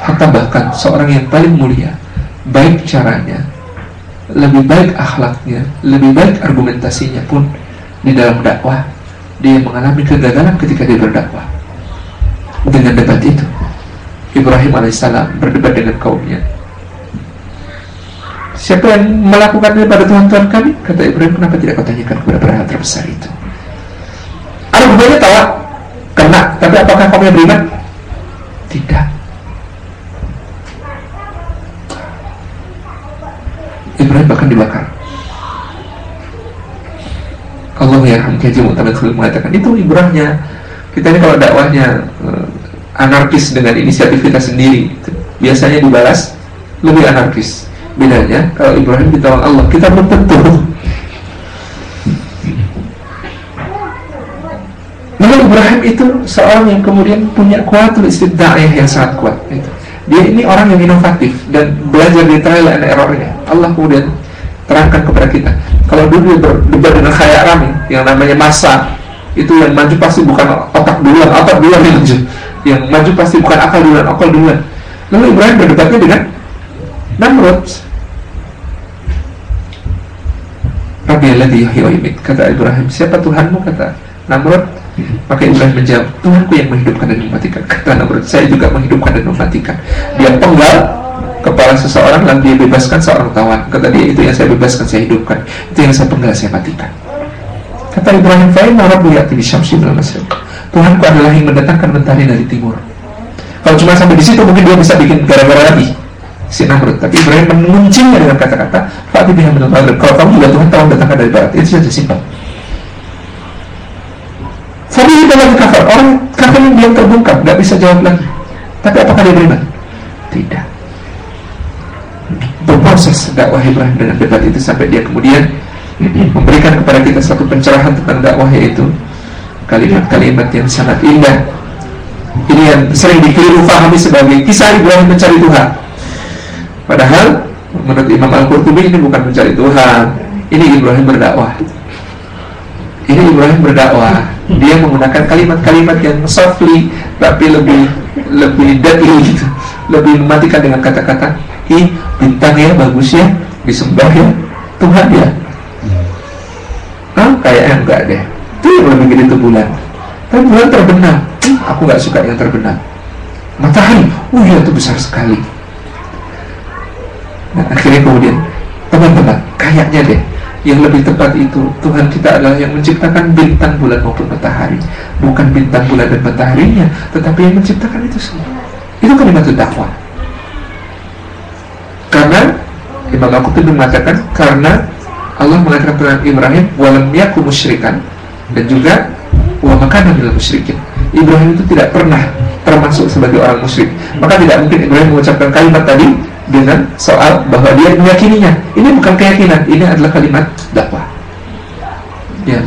Hatta bahkan seorang yang paling mulia baik caranya lebih baik akhlaknya, lebih baik argumentasinya pun di dalam dakwah dia mengalami kegagalan ketika dia berdakwah. Dengan debat itu, Ibrahim alaihissalam berdebat dengan kaumnya. Siapa yang melakukannya pada Tuhan-Tuhan kami? Kata Ibrahim, kenapa tidak kau tanyakan kepada berhala terbesar itu? Argumennya tahu, kena. Tapi apakah kamu yang beriman? Tidak. Ibrahim bahkan dibakar. Allah ya Kaji Mu'tamad mengatakan itu ibrahnya. Kita ini kalau dakwahnya uh, anarkis dengan inisiatif kita sendiri biasanya dibalas lebih anarkis. Bedanya kalau Ibrahim ditolong Allah kita belum tentu. Namun Ibrahim itu seorang yang kemudian punya kuatul istida'ah yang sangat kuat itu dia ini orang yang inovatif dan belajar di trial and errornya Allah kemudian terangkan kepada kita. Kalau dulu dia berdebat dengan khayal rami yang namanya masa itu yang maju pasti bukan otak duluan otak duluan yang maju. Yang maju pasti bukan akal duluan akal duluan. Lalu Ibrahim berdebatnya dengan Namrud. Rabbi alladhi yuhyi kata Ibrahim. Siapa Tuhanmu? Kata Namrud maka Ibrahim menjawab, Tuhanku yang menghidupkan dan mematikan. Kata Namrud, saya juga menghidupkan dan mematikan. Dia penggal kepala seseorang lalu dia bebaskan seorang tawan. Kata dia, itu yang saya bebaskan, saya hidupkan. Itu yang saya penggal, saya matikan. Kata Ibrahim, Fa'in Rabbi ya'ti bisyamsi dalam masyarakat. Tuhanku adalah yang mendatangkan mentari dari timur. Kalau cuma sampai di situ mungkin dia bisa bikin gara-gara lagi si Namrud. Tapi Ibrahim menguncinya dengan kata-kata, Fa'ati biha Kalau kamu juga Tuhan tahu mendatangkan dari barat, itu saja simpel. Itu lagi kafir. Orang kafir yang terbungkam, nggak bisa jawab lagi. Tapi apakah dia beriman? Tidak. Berproses dakwah Ibrahim dengan debat itu sampai dia kemudian memberikan kepada kita satu pencerahan tentang dakwah yaitu kalimat-kalimat yang sangat indah. Ini yang sering dikeliru fahami sebagai kisah Ibrahim mencari Tuhan. Padahal menurut Imam Al-Qurtubi ini bukan mencari Tuhan, ini Ibrahim berdakwah. Ini Ibrahim berdakwah. Dia menggunakan kalimat-kalimat yang softly tapi lebih lebih deadly gitu. Lebih mematikan dengan kata-kata ih bintang ya bagus ya disembah ya Tuhan ya. Ah kayaknya enggak deh. Itu yang lebih gede itu bulan. Tapi bulan terbenam. Aku nggak suka yang terbenam. Matahari. Oh iya itu besar sekali. Nah, akhirnya kemudian teman-teman kayaknya deh yang lebih tepat itu Tuhan kita adalah yang menciptakan bintang bulan maupun matahari. Bukan bintang bulan dan mataharinya tetapi yang menciptakan itu semua. Itu kalimat dakwah. Karena Imam Al-Qurtubi mengatakan karena Allah mengatakan tentang Ibrahim walam yaku musyrikan. Dan juga wa makana minal musyrikin. Ibrahim itu tidak pernah termasuk sebagai orang musyrik. Maka tidak mungkin Ibrahim mengucapkan kalimat tadi dengan soal bahwa dia meyakininya. Ini bukan keyakinan, ini adalah kalimat dakwah. Ya,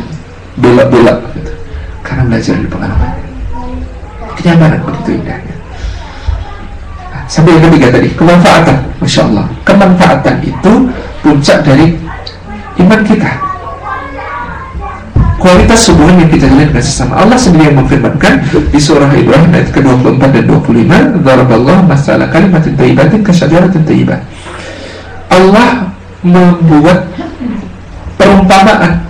belak-belak gitu. Karena belajar dari pengalaman. Kenyamanan begitu indahnya. Sampai yang ketiga tadi, kemanfaatan. Masya Allah. Kemanfaatan itu puncak dari iman kita kualitas hubungan yang kita jalin dengan sesama Allah sendiri yang memfirmankan di surah Ibrahim ayat ke-24 dan 25 Daraballah masalah kalimatin tayyibatin kasyajaratin tayyibah. Allah membuat perumpamaan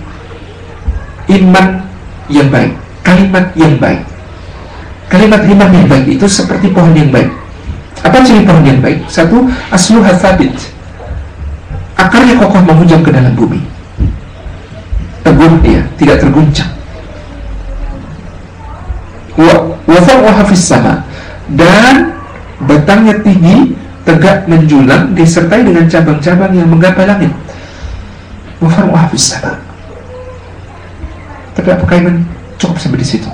iman yang baik kalimat yang baik. Kalimat iman yang baik itu seperti pohon yang baik. Apa ciri pohon yang baik? satu asluha thabit. Akarnya kokoh menghujam ke dalam bumi teguh dia, tidak terguncang. Wa sama dan batangnya tinggi, tegak menjulang disertai dengan cabang-cabang yang menggapai langit. Wa sama. Tapi apakah iman cukup sampai di situ?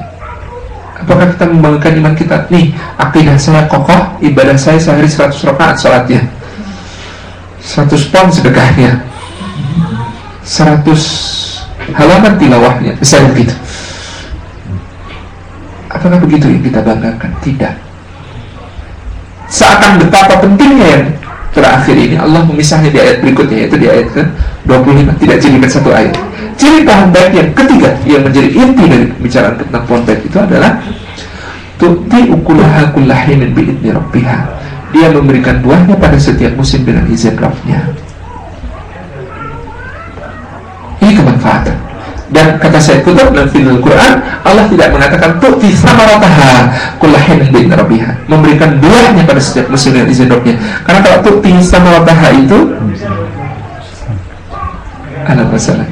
Apakah kita membangunkan iman kita? Nih, akidah saya kokoh, ibadah saya sehari 100 rakaat sholatnya. 100 pon sedekahnya. 100 halaman tilawahnya bisa begitu apakah begitu yang kita banggakan? Tidak. Seakan betapa pentingnya yang terakhir ini Allah memisahnya di ayat berikutnya yaitu di ayat ke-25. Tidak jadikan satu ayat. Ciri pohon baik yang ketiga yang menjadi inti dari pembicaraan tentang pohon baik itu adalah tu'ti ukulaha kullahinin bi'idni rabbiha. Dia memberikan buahnya pada setiap musim dengan izin Rabbnya ini kemanfaatan dan kata saya kutub dalam film Quran Allah tidak mengatakan tu'ti samarataha kullahin bin rabiha memberikan buahnya pada setiap musim yang Rabbnya. Karena kalau tu'ti samarataha itu anak masalah.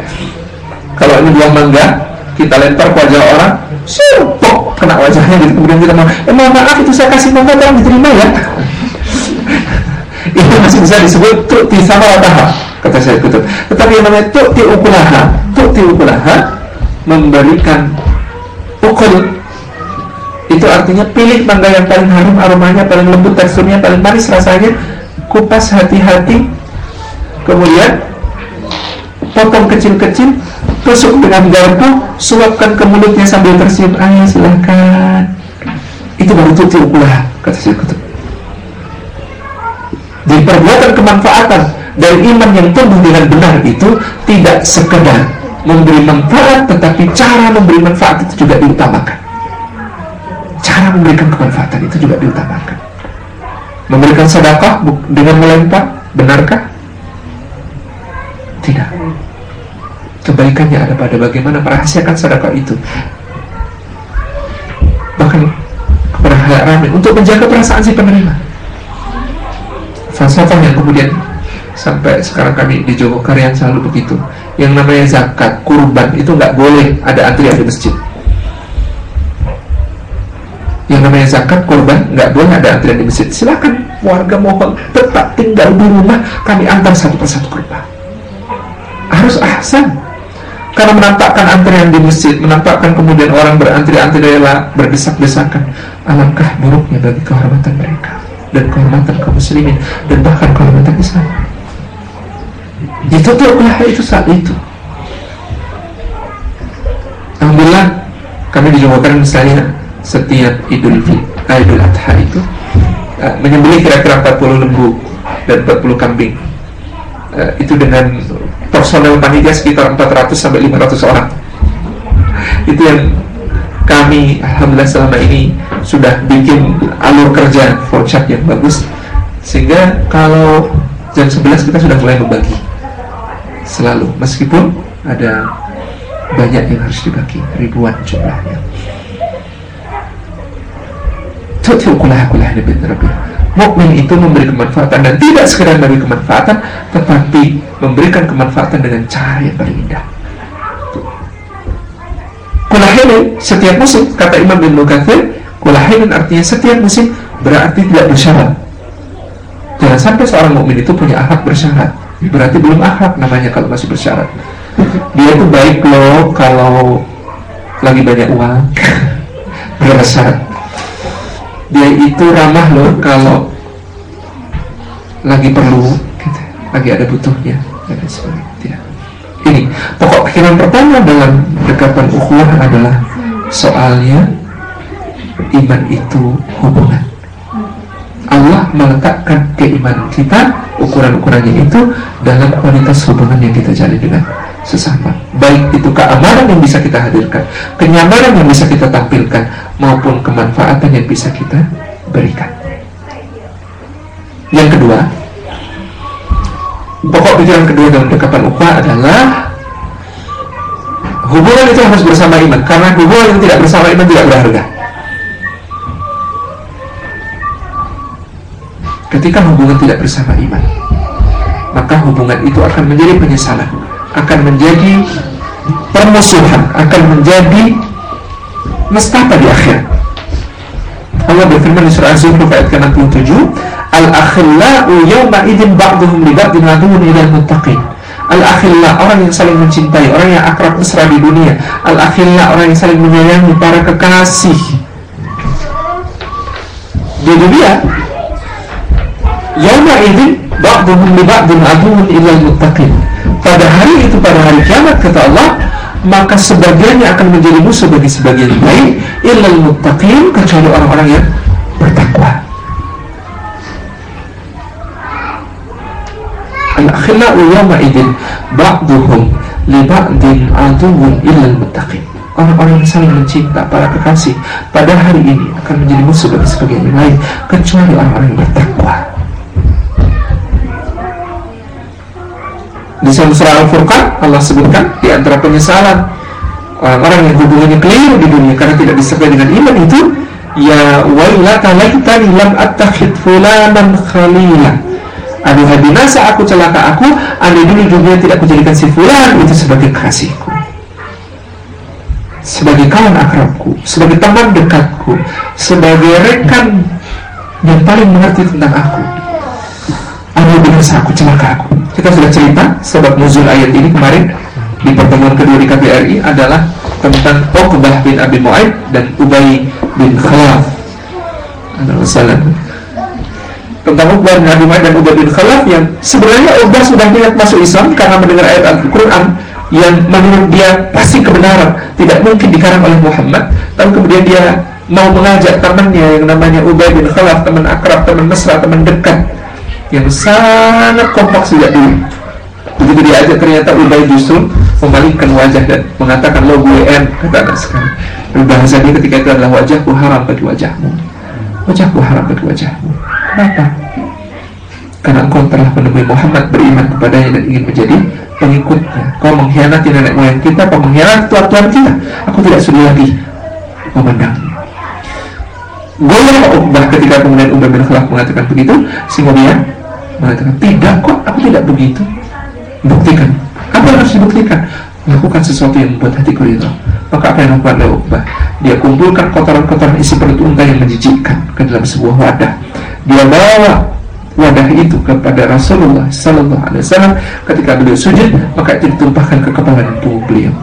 Kalau ini buah mangga kita lempar ke wajah orang sumpok kena wajahnya gitu. Kemudian kita mau eh maaf itu saya kasih mangga tolong diterima ya *laughs* itu masih bisa disebut tu'ti samarataha kata saya kutub. Tetapi yang namanya tu'ti ukulaha tu'ti ukulaha memberikan ukul itu artinya pilih mangga yang paling harum aromanya paling lembut teksturnya paling manis rasanya kupas hati-hati. Kemudian potong kecil-kecil tusuk dengan garpu suapkan ke mulutnya sambil tersenyum ayo silahkan itu baru tuti ukulah kata saya kutub jadi perbuatan kemanfaatan dan iman yang tumbuh dengan benar itu tidak sekedar memberi manfaat tetapi cara memberi manfaat itu juga diutamakan. Cara memberikan kemanfaatan itu juga diutamakan. Memberikan sedekah dengan melempar benarkah? Tidak. Kebaikannya ada pada bagaimana merahasiakan sedekah itu. Bahkan kepada untuk menjaga perasaan si penerima falsafah yang kemudian sampai sekarang kami di Jogokarian selalu begitu. Yang namanya zakat, kurban itu nggak boleh ada antrian di masjid. Yang namanya zakat, kurban nggak boleh ada antrian di masjid. Silakan warga mohon tetap tinggal di rumah kami antar satu persatu kurban. Harus ahsan. Karena menampakkan antrian di masjid menampakkan kemudian orang berantri-antri berdesak-desakan alangkah buruknya bagi kehormatan mereka dan kehormatan kaum muslimin dan bahkan kehormatan Islam ditutuplah itu saat itu Alhamdulillah kami dijumpai misalnya setiap Idul Fitri, Idul Adha itu uh, menyembelih kira-kira 40 lembu dan 40 kambing. Uh, itu dengan personel panitia sekitar 400 sampai 500 orang. itu yang kami alhamdulillah selama ini sudah bikin alur kerja flowchart yang bagus sehingga kalau jam 11 kita sudah mulai membagi selalu. Meskipun ada banyak yang harus dibagi ribuan jumlahnya. Rabbi mukmin itu memberi kemanfaatan dan tidak sekedar memberi kemanfaatan tetapi memberikan kemanfaatan dengan cara yang paling indah kulahilin setiap musim kata Imam bin Mukathir kulahilin artinya setiap musim berarti tidak bersyarat. Jangan sampai seorang mukmin itu punya akhlak bersyarat. Berarti belum akhlak namanya kalau masih bersyarat. Dia itu baik loh kalau lagi banyak uang. *laughs* Bersyarat dia itu ramah loh kalau lagi perlu gitu, lagi ada butuhnya. Dan ini. Pokok pikiran pertama dalam dekapan ukhuwah adalah soalnya iman itu hubungan. Allah meletakkan keimanan kita ukuran-ukurannya itu dalam kualitas hubungan yang kita jalin dengan sesama. Baik itu keamanan yang bisa kita hadirkan kenyamanan yang bisa kita tampilkan maupun kemanfaatan yang bisa kita berikan. Yang kedua pokok pikiran kedua dalam dekapan ukhuwah adalah hubungan itu harus bersama iman. Karena hubungan yang tidak bersama iman tidak berharga ketika hubungan tidak bersama iman maka hubungan itu akan menjadi penyesalan akan menjadi permusuhan akan menjadi nestapa di akhir. Allah berfirman di surah Az-Zukhruf ayat ke-67 Al-akhillau yawma idin ba'duhum li ba'din aduun ilal muttaqin Al-akhilla orang yang saling mencintai Orang yang akrab mesra di dunia. Al-akhilla orang yang saling menyayangi Para kekasih Di dunia Yawma idin ba'duhum li ba'din aduun ilal muttaqin pada hari itu pada hari kiamat kata Allah maka sebagiannya akan menjadi musuh bagi sebagian lain illal muttaqin kecuali orang-orang yang bertakwa. Al-akhillau yawma idin ba'duhum li ba'din aduwwun illal muttaqin orang-orang yang saling mencinta para kekasih pada hari ini akan menjadi musuh bagi sebagian yang lain kecuali orang-orang yang bertakwa Di surah Al-Furqan Allah sebutkan di antara penyesalan orang-orang yang hubungannya keliru di dunia karena tidak disertai dengan iman itu ya wailata laitani lam attakhid fulanan khalila. Aduhai binasa aku celaka aku Andai dulu dunia tidak kujadikan si fulan Itu sebagai kasihku. Sebagai kawan akrabku Sebagai teman dekatku Sebagai rekan Yang paling mengerti tentang aku. Andai binasa aku celaka aku kita sudah cerita sebab nuzul ayat ini kemarin di pertemuan kedua di KBRI adalah tentang Uqbah bin Abi Mu'aid dan Ubay bin Khalaf. Salam. Tentang Uqbah bin Abi Mu'aid dan Ubay bin Khalaf yang sebenarnya Uqbah sudah niat masuk Islam karena mendengar ayat Al-Quran yang menurut dia pasti kebenaran tidak mungkin dikarang oleh Muhammad. Tapi kemudian dia mau mengajak temannya yang namanya Ubay bin Khalaf teman akrab, teman mesra, teman dekat yang sangat kompak sejak dulu. Begitu diajak ternyata Ubay justru memalingkan wajah dan mengatakan lo gue en kata anak sekarang. Bahasa dia ketika itu adalah wajahku haram bagi wajahmu. Wajahku haram bagi wajahmu. Kenapa? karena engkau telah menemui Muhammad beriman kepadanya dan ingin menjadi pengikutnya. Kau mengkhianati nenek moyang kita kau mengkhianati tuan-tuan kita. Aku tidak sudi lagi memandangnya Goyah Uqbah ketika kemudian Ubay bin Khalaf mengatakan begitu sehingga dia mengatakan tidak kok aku tidak begitu. Buktikan. Apa yang harus dibuktikan? Lakukan sesuatu yang membuat hatiku itu maka apa yang dilakukan oleh dia kumpulkan kotoran-kotoran isi perut unta yang menjijikkan ke dalam sebuah wadah. Dia bawa wadah itu kepada Rasulullah Sallallahu Alaihi Wasallam. Ketika beliau sujud maka itu ditumpahkan ke kepala dan tubuh beliau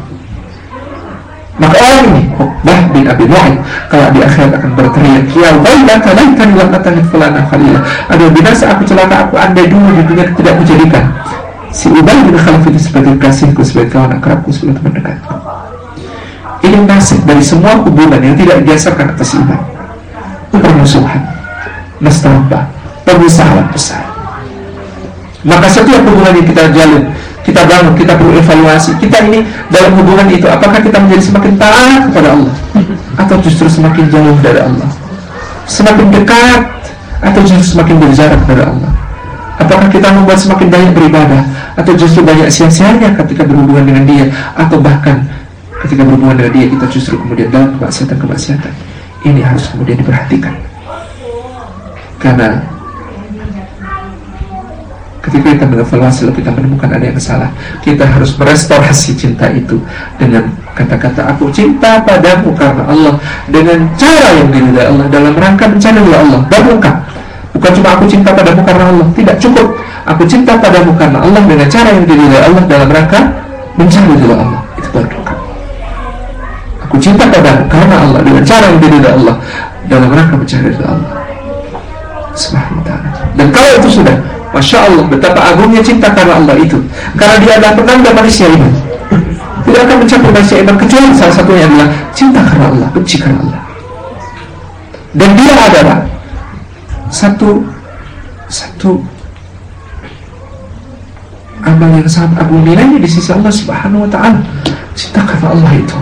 maka orang ini Uqbah bin Abi Mu'aid kalau di akhirat akan berteriak ya wailaka laitani lam atahid fulana khalila ada binasa aku celaka aku andai dulu di dunia tidak kujadikan. Si Ubay bin Khalaf itu sebagai kasihku sebagai kawan akrabku sebagai teman dekatku. Ini nasib dari semua hubungan yang tidak didasarkan atas iman permusuhan nestapa permusuhan besar. Maka setiap hubungan yang kita jalin kita bangun, kita perlu evaluasi kita ini dalam hubungan itu apakah kita menjadi semakin taat kepada Allah? Atau justru semakin jauh dari Allah? Semakin dekat atau justru semakin berjarak dari Allah? Apakah kita membuat semakin banyak beribadah atau justru banyak sia-sianya ketika berhubungan dengan dia? Atau bahkan ketika berhubungan dengan dia kita justru kemudian dalam kemaksiatan-kemaksiatan? Ini harus kemudian diperhatikan. Karena ketika kita mengevaluasi lalu kita menemukan ada yang salah kita harus merestorasi cinta itu dengan kata-kata aku cinta padamu karena Allah. Dengan cara yang diridai Allah dalam rangka mencari Allah berlengkap bukan cuma aku cinta padamu karena Allah tidak cukup. Aku cinta padamu karena Allah dengan cara yang diridai Allah dalam rangka mencari Allah. Itu berlengkap aku cinta padamu karena Allah dengan cara yang diridai Allah dalam rangka mencari Allah. Subhanahu wa dan kalau itu sudah Masya Allah betapa agungnya cinta karena Allah itu. Karena dia adalah penanda manusia iman Tidak akan mencapai manusia iman Kecuali salah satunya adalah cinta karena Allah Benci karena Allah. Dan dia adalah Satu Satu Amal yang sangat agung. Nilainya di sisi Allah subhanahu wa ta'ala Cinta karena Allah itu.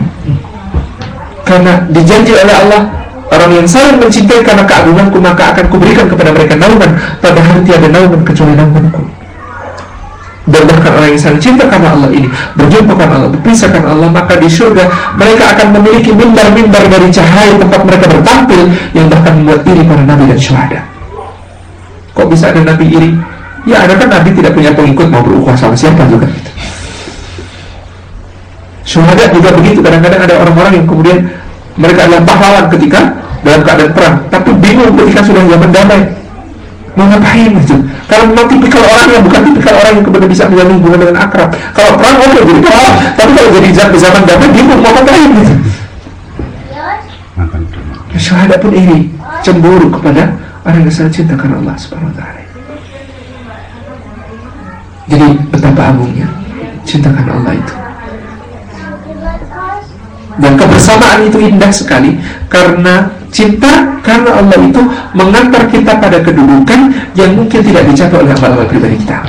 Karena dijanji oleh Allah Orang yang saling mencintai karena keagunganku Maka akan kuberikan kepada mereka naungan. Padahal tiada naungan kecuali naunganku. Dan bahkan orang yang saling cinta karena Allah ini berjumpa karena Allah, berpisah karena Allah maka di surga mereka akan memiliki mimbar-mimbar dari cahaya tempat mereka bertampil yang bahkan membuat iri para nabi dan syuhada. Kok bisa ada nabi iri? ya ada kan nabi tidak punya pengikut mau berukhuwah sama siapa juga. Syuhada juga begitu. Kadang-kadang ada orang-orang yang kemudian mereka adalah pahlawan ketika dalam keadaan perang. Tapi bingung ketika sudah zaman damai. Mau ngapain gitu kalau memang tipikal orang yang bukan tipikal orang yang kemudian bisa menjalin hubungan dengan akrab. Kalau perang oke okay, jadi pahlawan. Tapi kalau jadi zaman damai bingung mau ngapain gitu syahada pun iri cemburu kepada orang yang sangat cinta karena Allah subhanahu wa ta'ala. Jadi betapa agungnya cinta karena Allah itu dan kebersamaan itu indah sekali karena cinta karena Allah itu mengantar kita pada kedudukan yang mungkin tidak dicapai oleh amal-amal pribadi kita.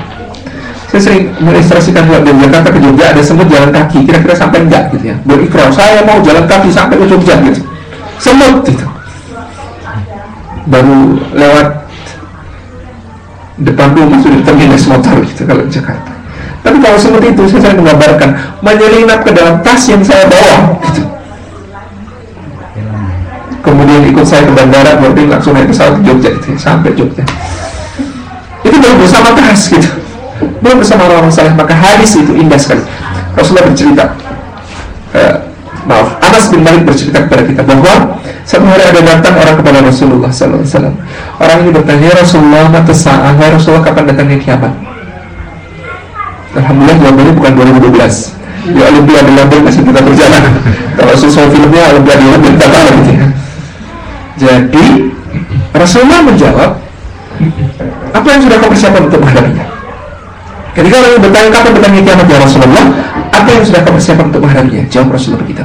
Saya sering mengilustrasikan kalau dari Jakarta ke Jogja ada semut jalan kaki, kira-kira sampai enggak gitu ya. Berikrar, saya mau jalan kaki sampai ke Jogja gitu. Semut gitu. Baru lewat depan rumah sudah terminus motor gitu kalau Jakarta. Tapi kalau seperti itu saya menggambarkan menyelinap ke dalam tas yang saya bawa. Kemudian ikut saya ke bandara, boarding langsung naik pesawat ke Jogja gitu, sampai Jogja. Itu baru bersama tas gitu. Belum bersama orang-orang saleh, maka hadis itu indah sekali. Rasulullah bercerita, uh, maaf, Anas bin Malik bercerita kepada kita bahwa satu hari ada datang orang kepada Rasulullah SAW. Orang ini bertanya, ya Rasulullah, mata sa'ah, Rasulullah kapan datangnya kiamat? Alhamdulillah jawabannya bukan 2012 di Olimpiade London masih tetap berjalan. *laughs* Kalau sesuai filmnya Olimpiade London tetap ada gitu ya jadi Rasulullah menjawab apa yang sudah kau persiapkan untuk menghadapinya? Ketika orang yang bertanya kapan bertanya kiamat ya Rasulullah? Apa yang sudah kau persiapkan untuk menghadapinya? Jawab Rasulullah begitu.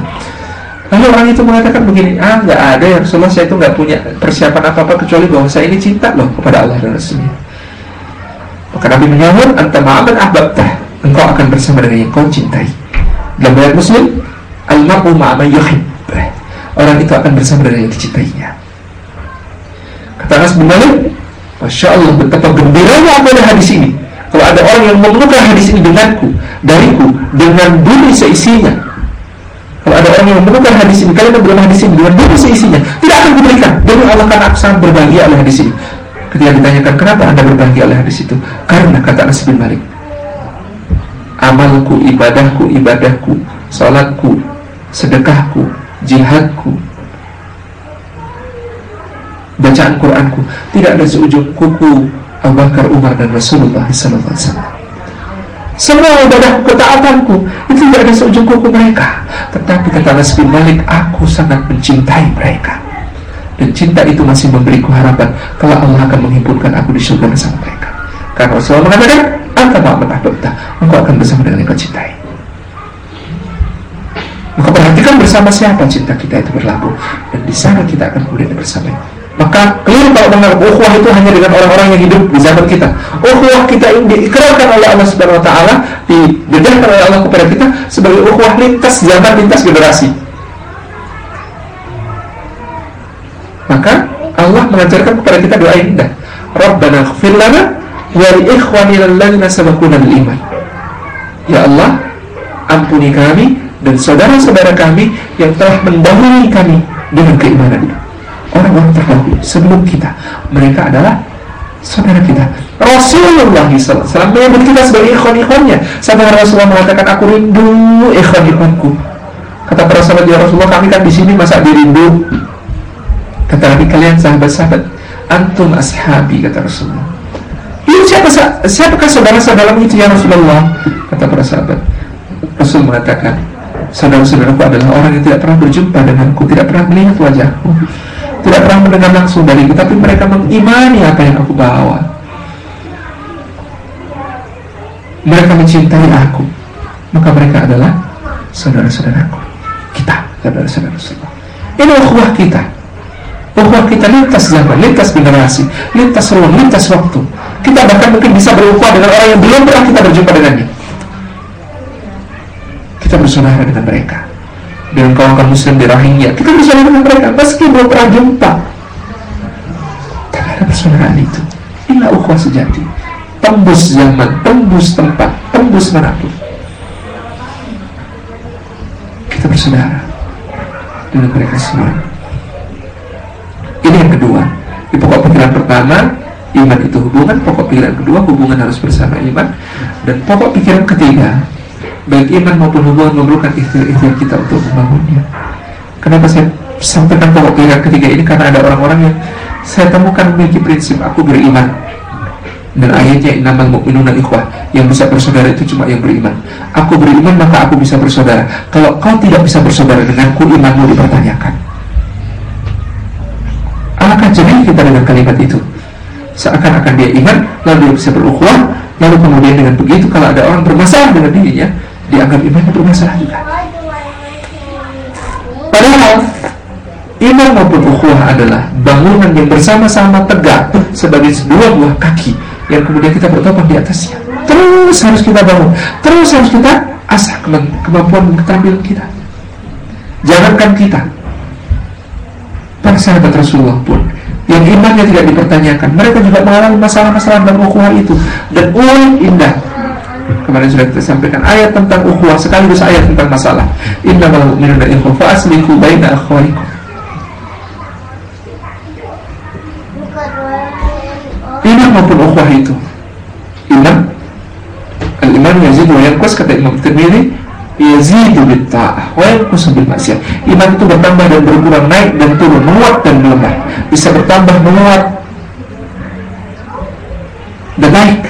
Lalu orang itu mengatakan begini, ah nggak ada ya Rasulullah saya itu nggak punya persiapan apa-apa kecuali bahwa saya ini cinta loh kepada Allah dan Rasulnya. Maka Nabi menyahur, anta ma'aman ahbabtah engkau akan bersama dengan yang kau cintai. Dalam ayat Muslim, al-mar'u ma'aman yuhib. Orang itu akan bersama dengan yang dicintainya. Kata Anas bin Malik, Masya Allah betapa gembiranya aku ada hadis ini. Kalau ada orang yang memerlukan hadis ini denganku, dariku, dengan bumi seisinya. Kalau ada orang yang memerlukan hadis ini, kalian memberikan hadis ini dengan bumi seisinya, tidak akan diberikan. Demi Allah karena aku sangat berbahagia oleh hadis ini. Ketika ditanyakan kenapa anda berbahagia oleh hadis itu, karena kata Anas bin Malik, amalku, ibadahku, ibadahku, salatku, sedekahku, jihadku, bacaan Quranku tidak ada seujung kuku Abu Bakar, Umar dan Rasulullah SAW. Semua ibadah ketaatanku itu tidak ada seujung kuku mereka. Tetapi kata Anas bin Malik, aku sangat mencintai mereka. Dan cinta itu masih memberiku harapan kalau Allah akan menghimpunkan aku di surga mereka. Karena Rasulullah mengatakan, Anta ma'aman ahbabta Engkau akan bersama dengan yang kau cintai Maka perhatikan bersama siapa cinta kita itu berlaku Dan di sana kita akan kemudian bersama maka keliru kalau menganggap ukhuwah itu hanya dengan orang-orang yang hidup di zaman kita. Ukhuwah kita ini diikrarkan oleh Allah Subhanahu wa taala, didedahkan oleh Allah kepada kita sebagai ukhuwah lintas zaman, lintas generasi. Maka Allah mengajarkan kepada kita doa yang indah. Rabbana ighfir lana iman. Ya Allah, ampuni kami dan saudara-saudara kami yang telah mendahului kami dengan keimanan. orang-orang terdahulu sebelum kita mereka adalah saudara kita. Rasulullah SAW menyebut kita sebagai ikhwan-ikhwannya. Sampai Rasulullah mengatakan aku rindu ikhwan-ikhwanku. Kata para sahabat ya Rasulullah kami kan di sini masa dirindu kata kalian sahabat-sahabat antum ashabi kata Rasulullah itu siapa siapakah saudara-saudaramu itu ya Rasulullah? Kata para sahabat. Rasul mengatakan saudara-saudaraku adalah orang yang tidak pernah berjumpa denganku tidak pernah melihat wajahku tidak pernah mendengar langsung dariku tapi mereka mengimani apa yang aku bawa. Mereka mencintai aku. Maka mereka adalah saudara-saudaraku. Kita saudara-saudara Rasulullah. Ini ukhuwah kita. Ukhuwah kita lintas zaman lintas generasi lintas ruang lintas waktu kita bahkan mungkin bisa berukhuwah dengan orang yang belum pernah kita berjumpa dengannya kita bersaudara dengan mereka. Dengan kawan-kawan muslim di rahimnya kita bersaudara dengan mereka meski belum pernah jumpa. Tapi ada persaudaraan itu. Inilah ukhuwah sejati. Tembus zaman, tembus tempat, tembus mana pun. Kita bersaudara dengan mereka semua. Ini yang kedua. Di pokok pikiran pertama iman itu hubungan pokok pikiran kedua hubungan harus bersama iman. Dan pokok pikiran ketiga baik iman maupun hubungan memerlukan ikhtiar-ikhtiar kita untuk membangunnya. Kenapa saya sampaikan pokok pikiran ketiga ini? Karena ada orang-orang yang saya temukan memiliki prinsip aku beriman. Dan ayatnya inamal mu'minuna ikhwah. Yang bisa bersaudara itu cuma yang beriman. Aku beriman maka aku bisa bersaudara. Kalau kau tidak bisa bersaudara denganku imanmu dipertanyakan. Alangkah jadi kita dengan kalimat itu seakan-akan dia iman lalu dia bisa berukhuwah lalu kemudian dengan begitu kalau ada orang bermasalah dengan dirinya dianggap imannya bermasalah juga. Padahal iman maupun ukhuwah adalah bangunan yang bersama-sama tegak sebagai dua buah kaki yang kemudian kita bertopang di atasnya. Terus harus kita bangun, terus harus kita asah kemampuan keterampilan kita. Jangankan kita, para sahabat Rasulullah pun yang imannya tidak dipertanyakan, mereka juga mengalami masalah-masalah dalam ukhuwah itu dan uang indah Kemarin sudah kita sampaikan ayat tentang ukhuwah sekaligus ayat tentang masalah. Innamal mu'minuna ikhwah fa aslihu baina akhwaikum. Iman maupun ukhuwah itu. Iman Al-iman yazid wa yanqus kata Imam Tirmidzi yazidu bit ta'ah wa yanqus bil maksiat. Iman itu bertambah dan berkurang, naik dan turun, menguat dan melemah. Bisa bertambah, menguat dan naik.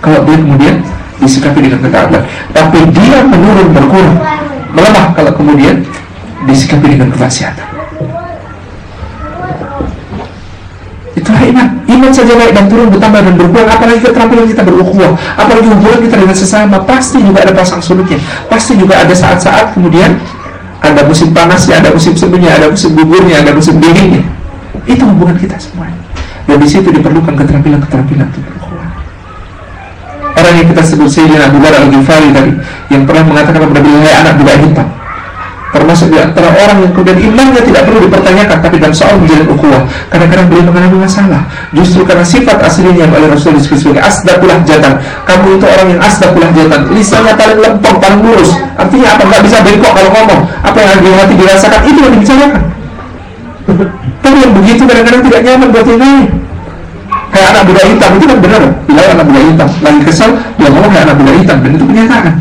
Kalau dia kemudian disikapi dengan ketaatan. Tapi dia menurun berkurang melemah. Kalau kemudian disikapi dengan kemaksiatan. Itulah iman iman saja naik dan turun bertambah dan berkurang apalagi keterampilan kita berukhuwah apalagi hubungan kita dengan sesama pasti juga ada pasang surutnya pasti juga ada saat-saat kemudian ada musim panasnya ada musim semuanya ada musim gugurnya ada musim dinginnya. Itu hubungan kita semuanya dan di situ diperlukan keterampilan-keterampilan untuk orang yang kita sebut Sayyidina Abu Dhar al-Ghifari tadi yang pernah mengatakan kepada beliau anak budak hitam termasuk di antara orang yang kemudian imannya tidak perlu dipertanyakan tapi dalam soal menjalin ukhuwah kadang-kadang beliau mengalami masalah. Justru karena sifat aslinya yang oleh Rasul disebut sebagai asdakulah jatan kamu itu orang yang asdakulah jatan lisannya paling lempeng, paling lurus artinya apa? nggak bisa bengkok kalau ngomong. Apa yang di hati dirasakan itu yang dibicarakan. *laughs* Tapi yang begitu kadang-kadang tidak nyaman buat lain. Kayak anak budak hitam itu kan benar. Bila anak budak hitam. Lagi kesal dia ngomong kayak anak budak hitam. Dan itu kenyataan.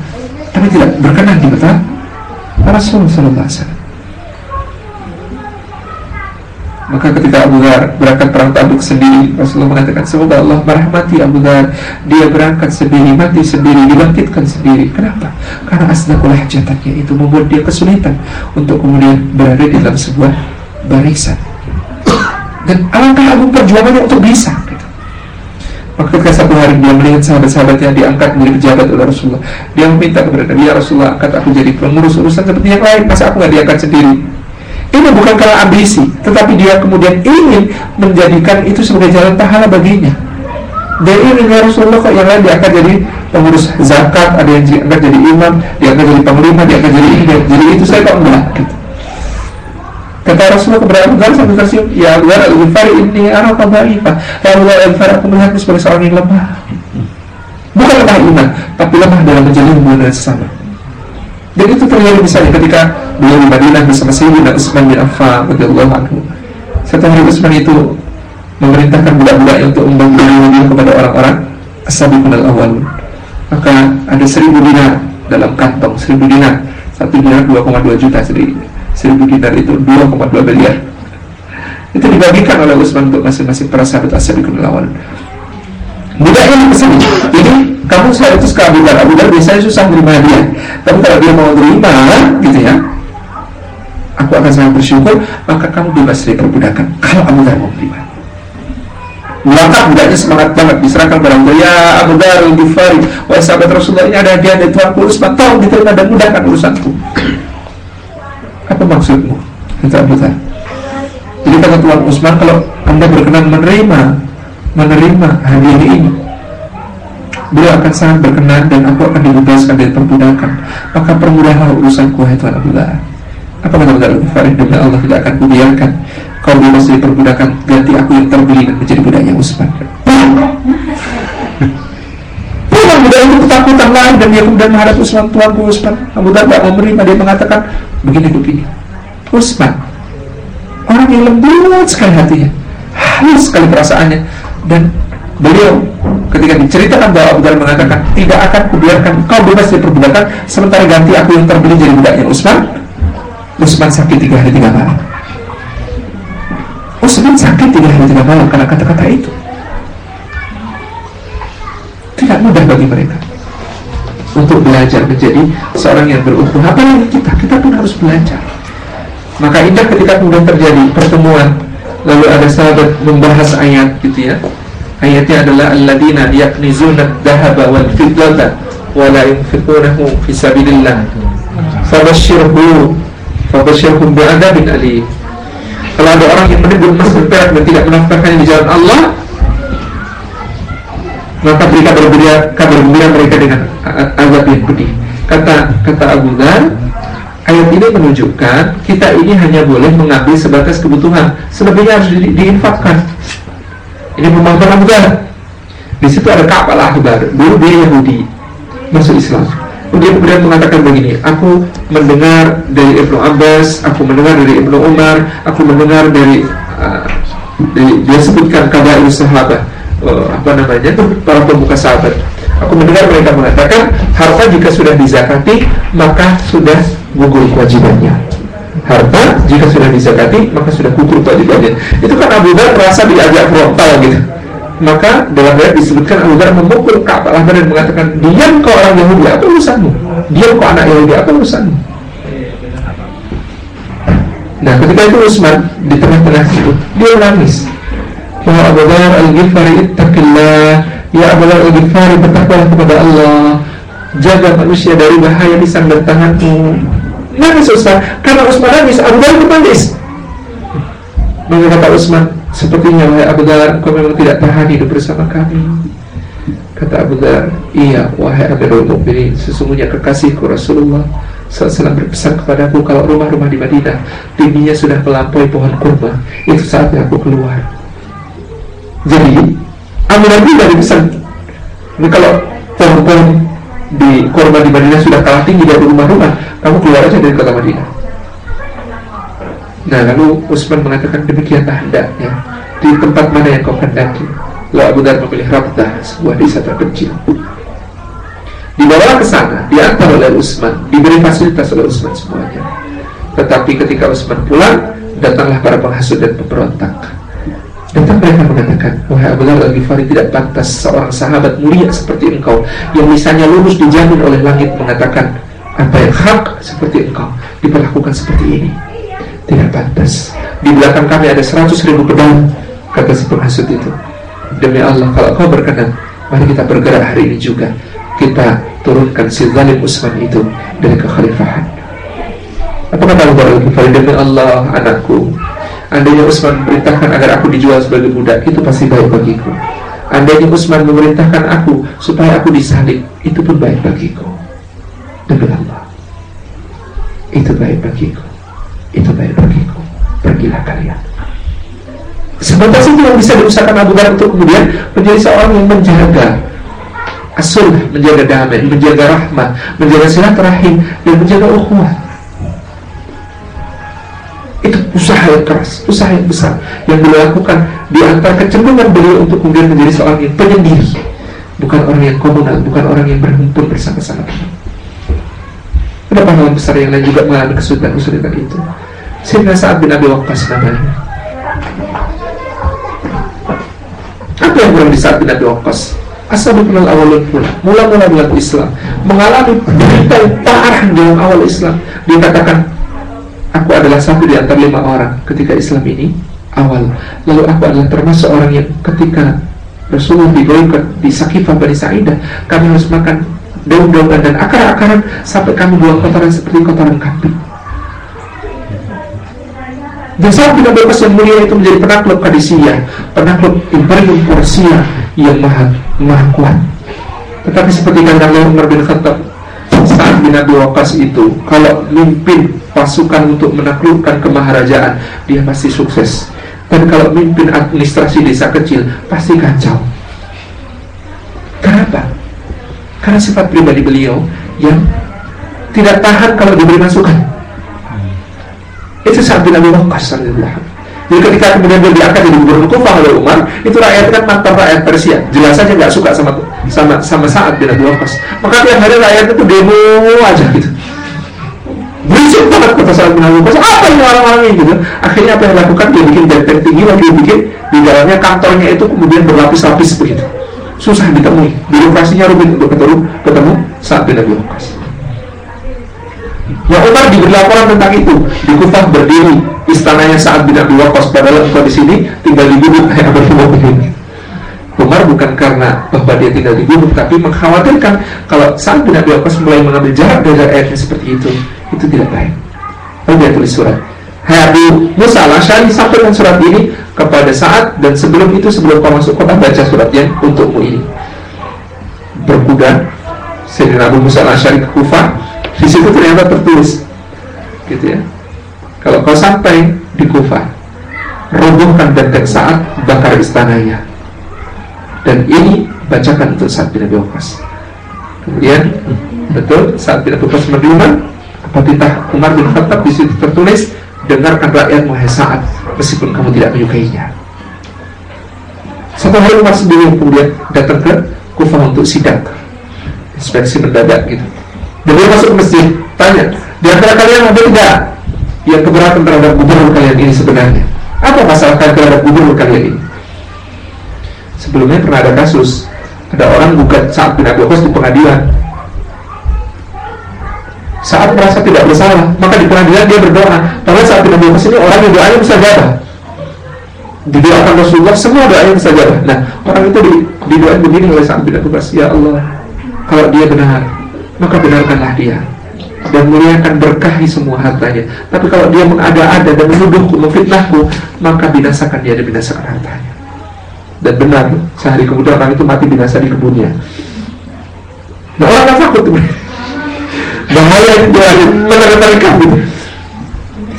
Tapi tidak berkenan di mata Rasulullah SAW maka ketika Abu Dhar berangkat perang tabuk sendiri Rasulullah mengatakan semoga Allah merahmati Abu Dhar. Dia berangkat sendiri mati sendiri dibangkitkan sendiri. Kenapa? karena asdaqul hajatnya itu membuat dia kesulitan untuk kemudian berada di dalam sebuah barisan. Dan alangkah agung perjuangannya untuk bisa maka ketika satu hari dia melihat sahabat-sahabatnya diangkat menjadi pejabat oleh Rasulullah. Dia meminta kepada Nabi Ya Rasulullah angkat aku jadi pengurus urusan seperti yang lain. Masa aku nggak diangkat sendiri? Ini bukan karena ambisi Tetapi dia kemudian ingin menjadikan itu sebagai jalan pahala baginya. Dia ingin ya Rasulullah kok yang lain diangkat jadi pengurus zakat Ada yang diangkat jadi imam Diangkat jadi panglima Diangkat jadi ini Jadi itu. Saya kok enggak? gitu. Kata Rasulullah kepada Abu Dhar sambil tersium, Ya Abu Dhar al-Ghifari ini arah dhaifah. Ya Abu Dhar al-Ghifari aku melihatmu sebagai seorang yang lemah. Bukan lemah iman, tapi lemah dalam menjalin hubungan sesama. Dan itu terjadi misalnya ketika beliau di Madinah bersama Sayyidina Utsman bin Affan radhiyallahu anhu. Satu hari Utsman itu memerintahkan budak-budaknya untuk membagi mobil kepada orang-orang as-sabiqun al-awwal. Maka ada seribu dinar dalam kantong, seribu dinar. Satu dinar 2,2 juta, jadi seribu dinar itu 2,2 miliar. Itu dibagikan oleh Utsman untuk masing-masing para sahabat as-sabiqun al-awwal. Budaknya pesan. Ini kamu saya itu ke Abu Dhar biasanya susah menerima dia tapi kalau dia mau terima gitu ya aku akan sangat bersyukur maka kamu bebas dari perbudakan. Kalau Abu Dhar mau terima. Maka budaknya semangat banget. Diserahkan barang ya Abu Dhar Ghifari wahai sahabat Rasulullah ini ada hadiah dari Tuhan kurus tolong diterima dan mudahkan urusanku apa maksudmu? Kata Abu Dhar jadi kata Tuhan Usman kalau anda berkenan menerima menerima hadiah ini beliau akan sangat berkenan dan aku akan dibebaskan dari perbudakan. Maka permudahlah urusanku wahai Tuhan Abu Dhar apa kata Abu Dhar Farid demi Allah tidak akan kubiarkan kau bebas dari perbudakan. Ganti aku yang terbeli dan menjadi budaknya Usman. Memang budak itu ketakutan lain dan dia kemudian menghadap Usman Usman. Abu Dhar tidak menerima. Dia mengatakan begini begini. Usman. Orang yang lembut sekali hatinya. Halus sekali perasaannya. Dan beliau ketika diceritakan bahwa Abu mengatakan tidak akan kubiarkan kau bebas dari perbudakan sementara ganti aku yang terbeli jadi budaknya. Usman? Usman sakit tiga hari tiga malam. Usman sakit tiga hari tiga malam karena kata-kata itu. Tidak mudah bagi mereka untuk belajar menjadi seorang yang berukuh apalagi kita kita pun harus belajar maka indah ketika kemudian terjadi pertemuan lalu ada sahabat membahas ayat gitu ya Ayatnya adalah alladzina yaknizuna dhahaba wal fiddata wa la yunfiqunahu fi sabilillah. Fabashshirhu fabashshirhum bi'adzabin alim. Kalau ada orang yang menimbun emas dan perak dan tidak menafkahkannya di jalan Allah, maka beri kabar gembira, kabar gembira mereka dengan azab yang pedih. Kata kata Abu Dhar, ayat ini menunjukkan kita ini hanya boleh mengambil sebatas kebutuhan, selebihnya harus di, diinfakkan. Ini pemahaman Abu Dhar. Di situ ada Ka'ab al-Ahbar. Dulu dia Yahudi, masuk Islam. Dia kemudian mengatakan begini, aku mendengar dari Ibnu Abbas, aku mendengar dari Ibnu Umar, aku mendengar dari, uh, dari dia sebutkan kabar sahabat, uh, apa namanya, para pemuka sahabat. Aku mendengar mereka mengatakan harta jika sudah dizakati maka sudah gugur kewajibannya. Harta jika sudah dizakati maka sudah gugur kewajibannya. Itu kan Abu Dhar merasa diajak frontal gitu. Maka dalam ayat disebutkan Abu Dhar memukul Ahmad dan mengatakan diam kau orang Yahudi apa urusanmu? Diam kau anak Yahudi apa urusanmu? Nah ketika itu Utsman di tengah-tengah itu dia menangis bahwa Abu Dhar al-Ghifari ittaqillah. Ya Abu Dhar al-Ghifari bertakwalah kepada Allah. Jaga manusia dari bahaya di sandal tanganmu Nangis Ustaz Karena Utsman nangis Abu Dhar pun Maka kata Utsman Sepertinya wahai Abu Dhar Kau memang tidak tahan hidup bersama kami. Kata Abu Dhar Iya wahai Amirul Mukminin Sesungguhnya kekasihku Rasulullah SAW berpesan kepadaku Kalau rumah-rumah di Madinah Tingginya sudah melampaui pohon kurma Itu saatnya aku keluar Jadi Abu Dhar dari pesan Ini kalau pohon-pohon di korban di Madinah sudah kalah tinggi dari rumah-rumah, kamu keluar aja dari kota Madinah. Nah, lalu Utsman mengatakan demikianlah hendaknya di tempat mana yang kau hendaki. Lalu Abu Dhar memilih Rabdah, sebuah desa terpencil. Dibawa ke sana, diantar oleh Utsman, diberi fasilitas oleh Utsman semuanya. Tetapi ketika Utsman pulang, datanglah para penghasut dan pemberontak. Datang mereka mengatakan, wahai Abu Dhar al-Ghifari tidak pantas seorang sahabat mulia seperti engkau yang misalnya lulus dijamin oleh langit mengatakan apa yang hak seperti engkau diperlakukan seperti ini. Tidak pantas. Di belakang kami ada seratus ribu pedang, kata si penghasut itu. Demi Allah, kalau kau berkenan, mari kita bergerak hari ini juga. Kita turunkan si zalim Usman itu dari kekhalifahan. Apa kata Abu Dhar al-Ghifari? Demi Allah, anakku, Andainya Utsman memerintahkan agar aku dijual sebagai budak, itu pasti baik bagiku. Andainya Utsman memerintahkan aku supaya aku disalib, itu pun baik bagiku. Demi Allah. Itu baik bagiku. Itu baik bagiku. Pergilah kalian. Sebatas itu yang bisa diusahakan Abu Dhar untuk kemudian menjadi seorang yang menjaga asul, menjaga damai, menjaga rahmat, menjaga silaturahim, dan menjaga ukhuwah. Usaha yang keras, usaha yang besar yang beliau lakukan di antara kecenderungan beliau untuk kemudian menjadi seorang yang penyendiri, bukan orang yang komunal, bukan orang yang berhimpun bersama-sama. Ada pahlawan besar yang lain juga mengalami kesulitan-kesulitan itu. Sehingga saat bin Abi Waqqas namanya. Apa yang kurang di saat bin Abi Waqqas? Asal kenal awalun pula Mula-mula dengan Islam Mengalami berita yang parah dalam awal Islam Dia katakan Aku adalah satu di antara lima orang ketika Islam ini awal. Lalu aku adalah termasuk orang yang ketika Rasulullah digolongkan di Sakifah Bani Sa'idah, kami harus makan daun-daunan dan akar-akaran sampai kami buang kotoran seperti kotoran kambing. Dan saat tidak bebas yang mulia itu menjadi penakluk Kadisiyah, penakluk Imperium Persia yang maha, maha kuat. Tetapi seperti kata Umar bin Khattab saat bin Abi Waqas itu, kalau mimpin pasukan untuk menaklukkan kemaharajaan dia pasti sukses. Dan kalau mimpin administrasi desa kecil pasti kacau. Kenapa? karena sifat pribadi beliau yang tidak tahan kalau diberi masukan. Itu saat bin Abi Waqqas jadi ketika kemudian dia diangkat jadi gubernur Kufah oleh Umar itu rakyat kan mantan rakyat Persia. Jelas saja nggak suka sama sama sama saat bin Abi maka tiap hari rakyat itu demo aja gitu. Berisik banget kata saat menanggung kos. Apa ini orang-orang ini gitu? Akhirnya apa yang dilakukan? Dia bikin benteng tinggi lagi dia bikin di dalamnya kantornya itu kemudian berlapis-lapis begitu. Susah ditemui. Birokrasinya rumit untuk ketemu ketemu saat bin Abi Ya Umar diberi laporan tentang itu. Di Kufah berdiri. Istananya saat bin Abi Waqqas padahal engkau di sini tinggal di gunung kayak ini Umar bukan karena bahwa dia tinggal di gunung tapi mengkhawatirkan kalau saat bin Abi Waqqas mulai mengambil jarak dari ayatnya seperti itu itu tidak baik. Lalu dia tulis surat. Abu Musa al-Ashari sampaikan surat ini kepada saat dan sebelum itu sebelum kau masuk kota baca surat yang untukmu ini. Berkuda Sayyidina Abu Musa al-Ashari ke Kufah. Di situ ternyata tertulis gitu ya. Kalau kau sampai di Kufah robohkan benteng saat bakar istananya dan ini bacakan untuk saat bin Abi kemudian betul saat bin Abi Waqqas Fatitah Umar bin Khattab di situ tertulis dengarkan rakyat wahai saat meskipun kamu tidak menyukainya. Satu hari Umar sendiri kemudian datang ke Kufah untuk sidak inspeksi mendadak gitu. Dia masuk ke masjid tanya di antara kalian ada tidak yang keberatan terhadap gubernur kalian ini sebenarnya? Apa masalah kalian terhadap gubernur kalian ini? Sebelumnya pernah ada kasus ada orang gugat saat bin Abi di pengadilan. Saat merasa tidak bersalah maka di pengadilan dia berdoa. Karena saat tidak berdoa ini orang yang doanya bisa jatuh didoakan Rasulullah semua doanya bisa nah orang itu di, begini oleh saat tidak bebas ya Allah kalau dia benar maka benarkanlah dia. Dan muliakan berkahi semua hartanya. Tapi kalau dia mengada-ada dan menuduhku memfitnahku maka binasakan dia dan binasakan hartanya dan benar sehari kemudian orang itu mati binasa di kebunnya. Nah orang tak takut bahaya itu mengenai kami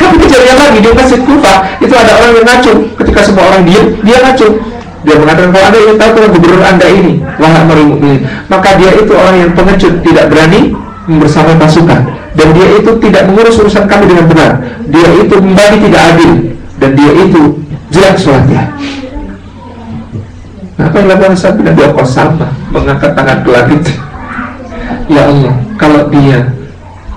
tapi kejadian lagi di masjid Kufa itu ada orang yang ngacung. Ketika semua orang diam dia ngacung. Dia mengatakan kalau anda ingin tahu tentang gubernur anda ini wahai mukminin maka dia itu orang yang pengecut tidak berani bersama pasukan. Dan dia itu tidak mengurus urusan kami dengan benar. Dia itu kembali tidak adil. Dan dia itu jelek sholatnya. nah, apa yang dilakukan saat dia sama mengangkat tangan ke langit. Ya Allah kalau dia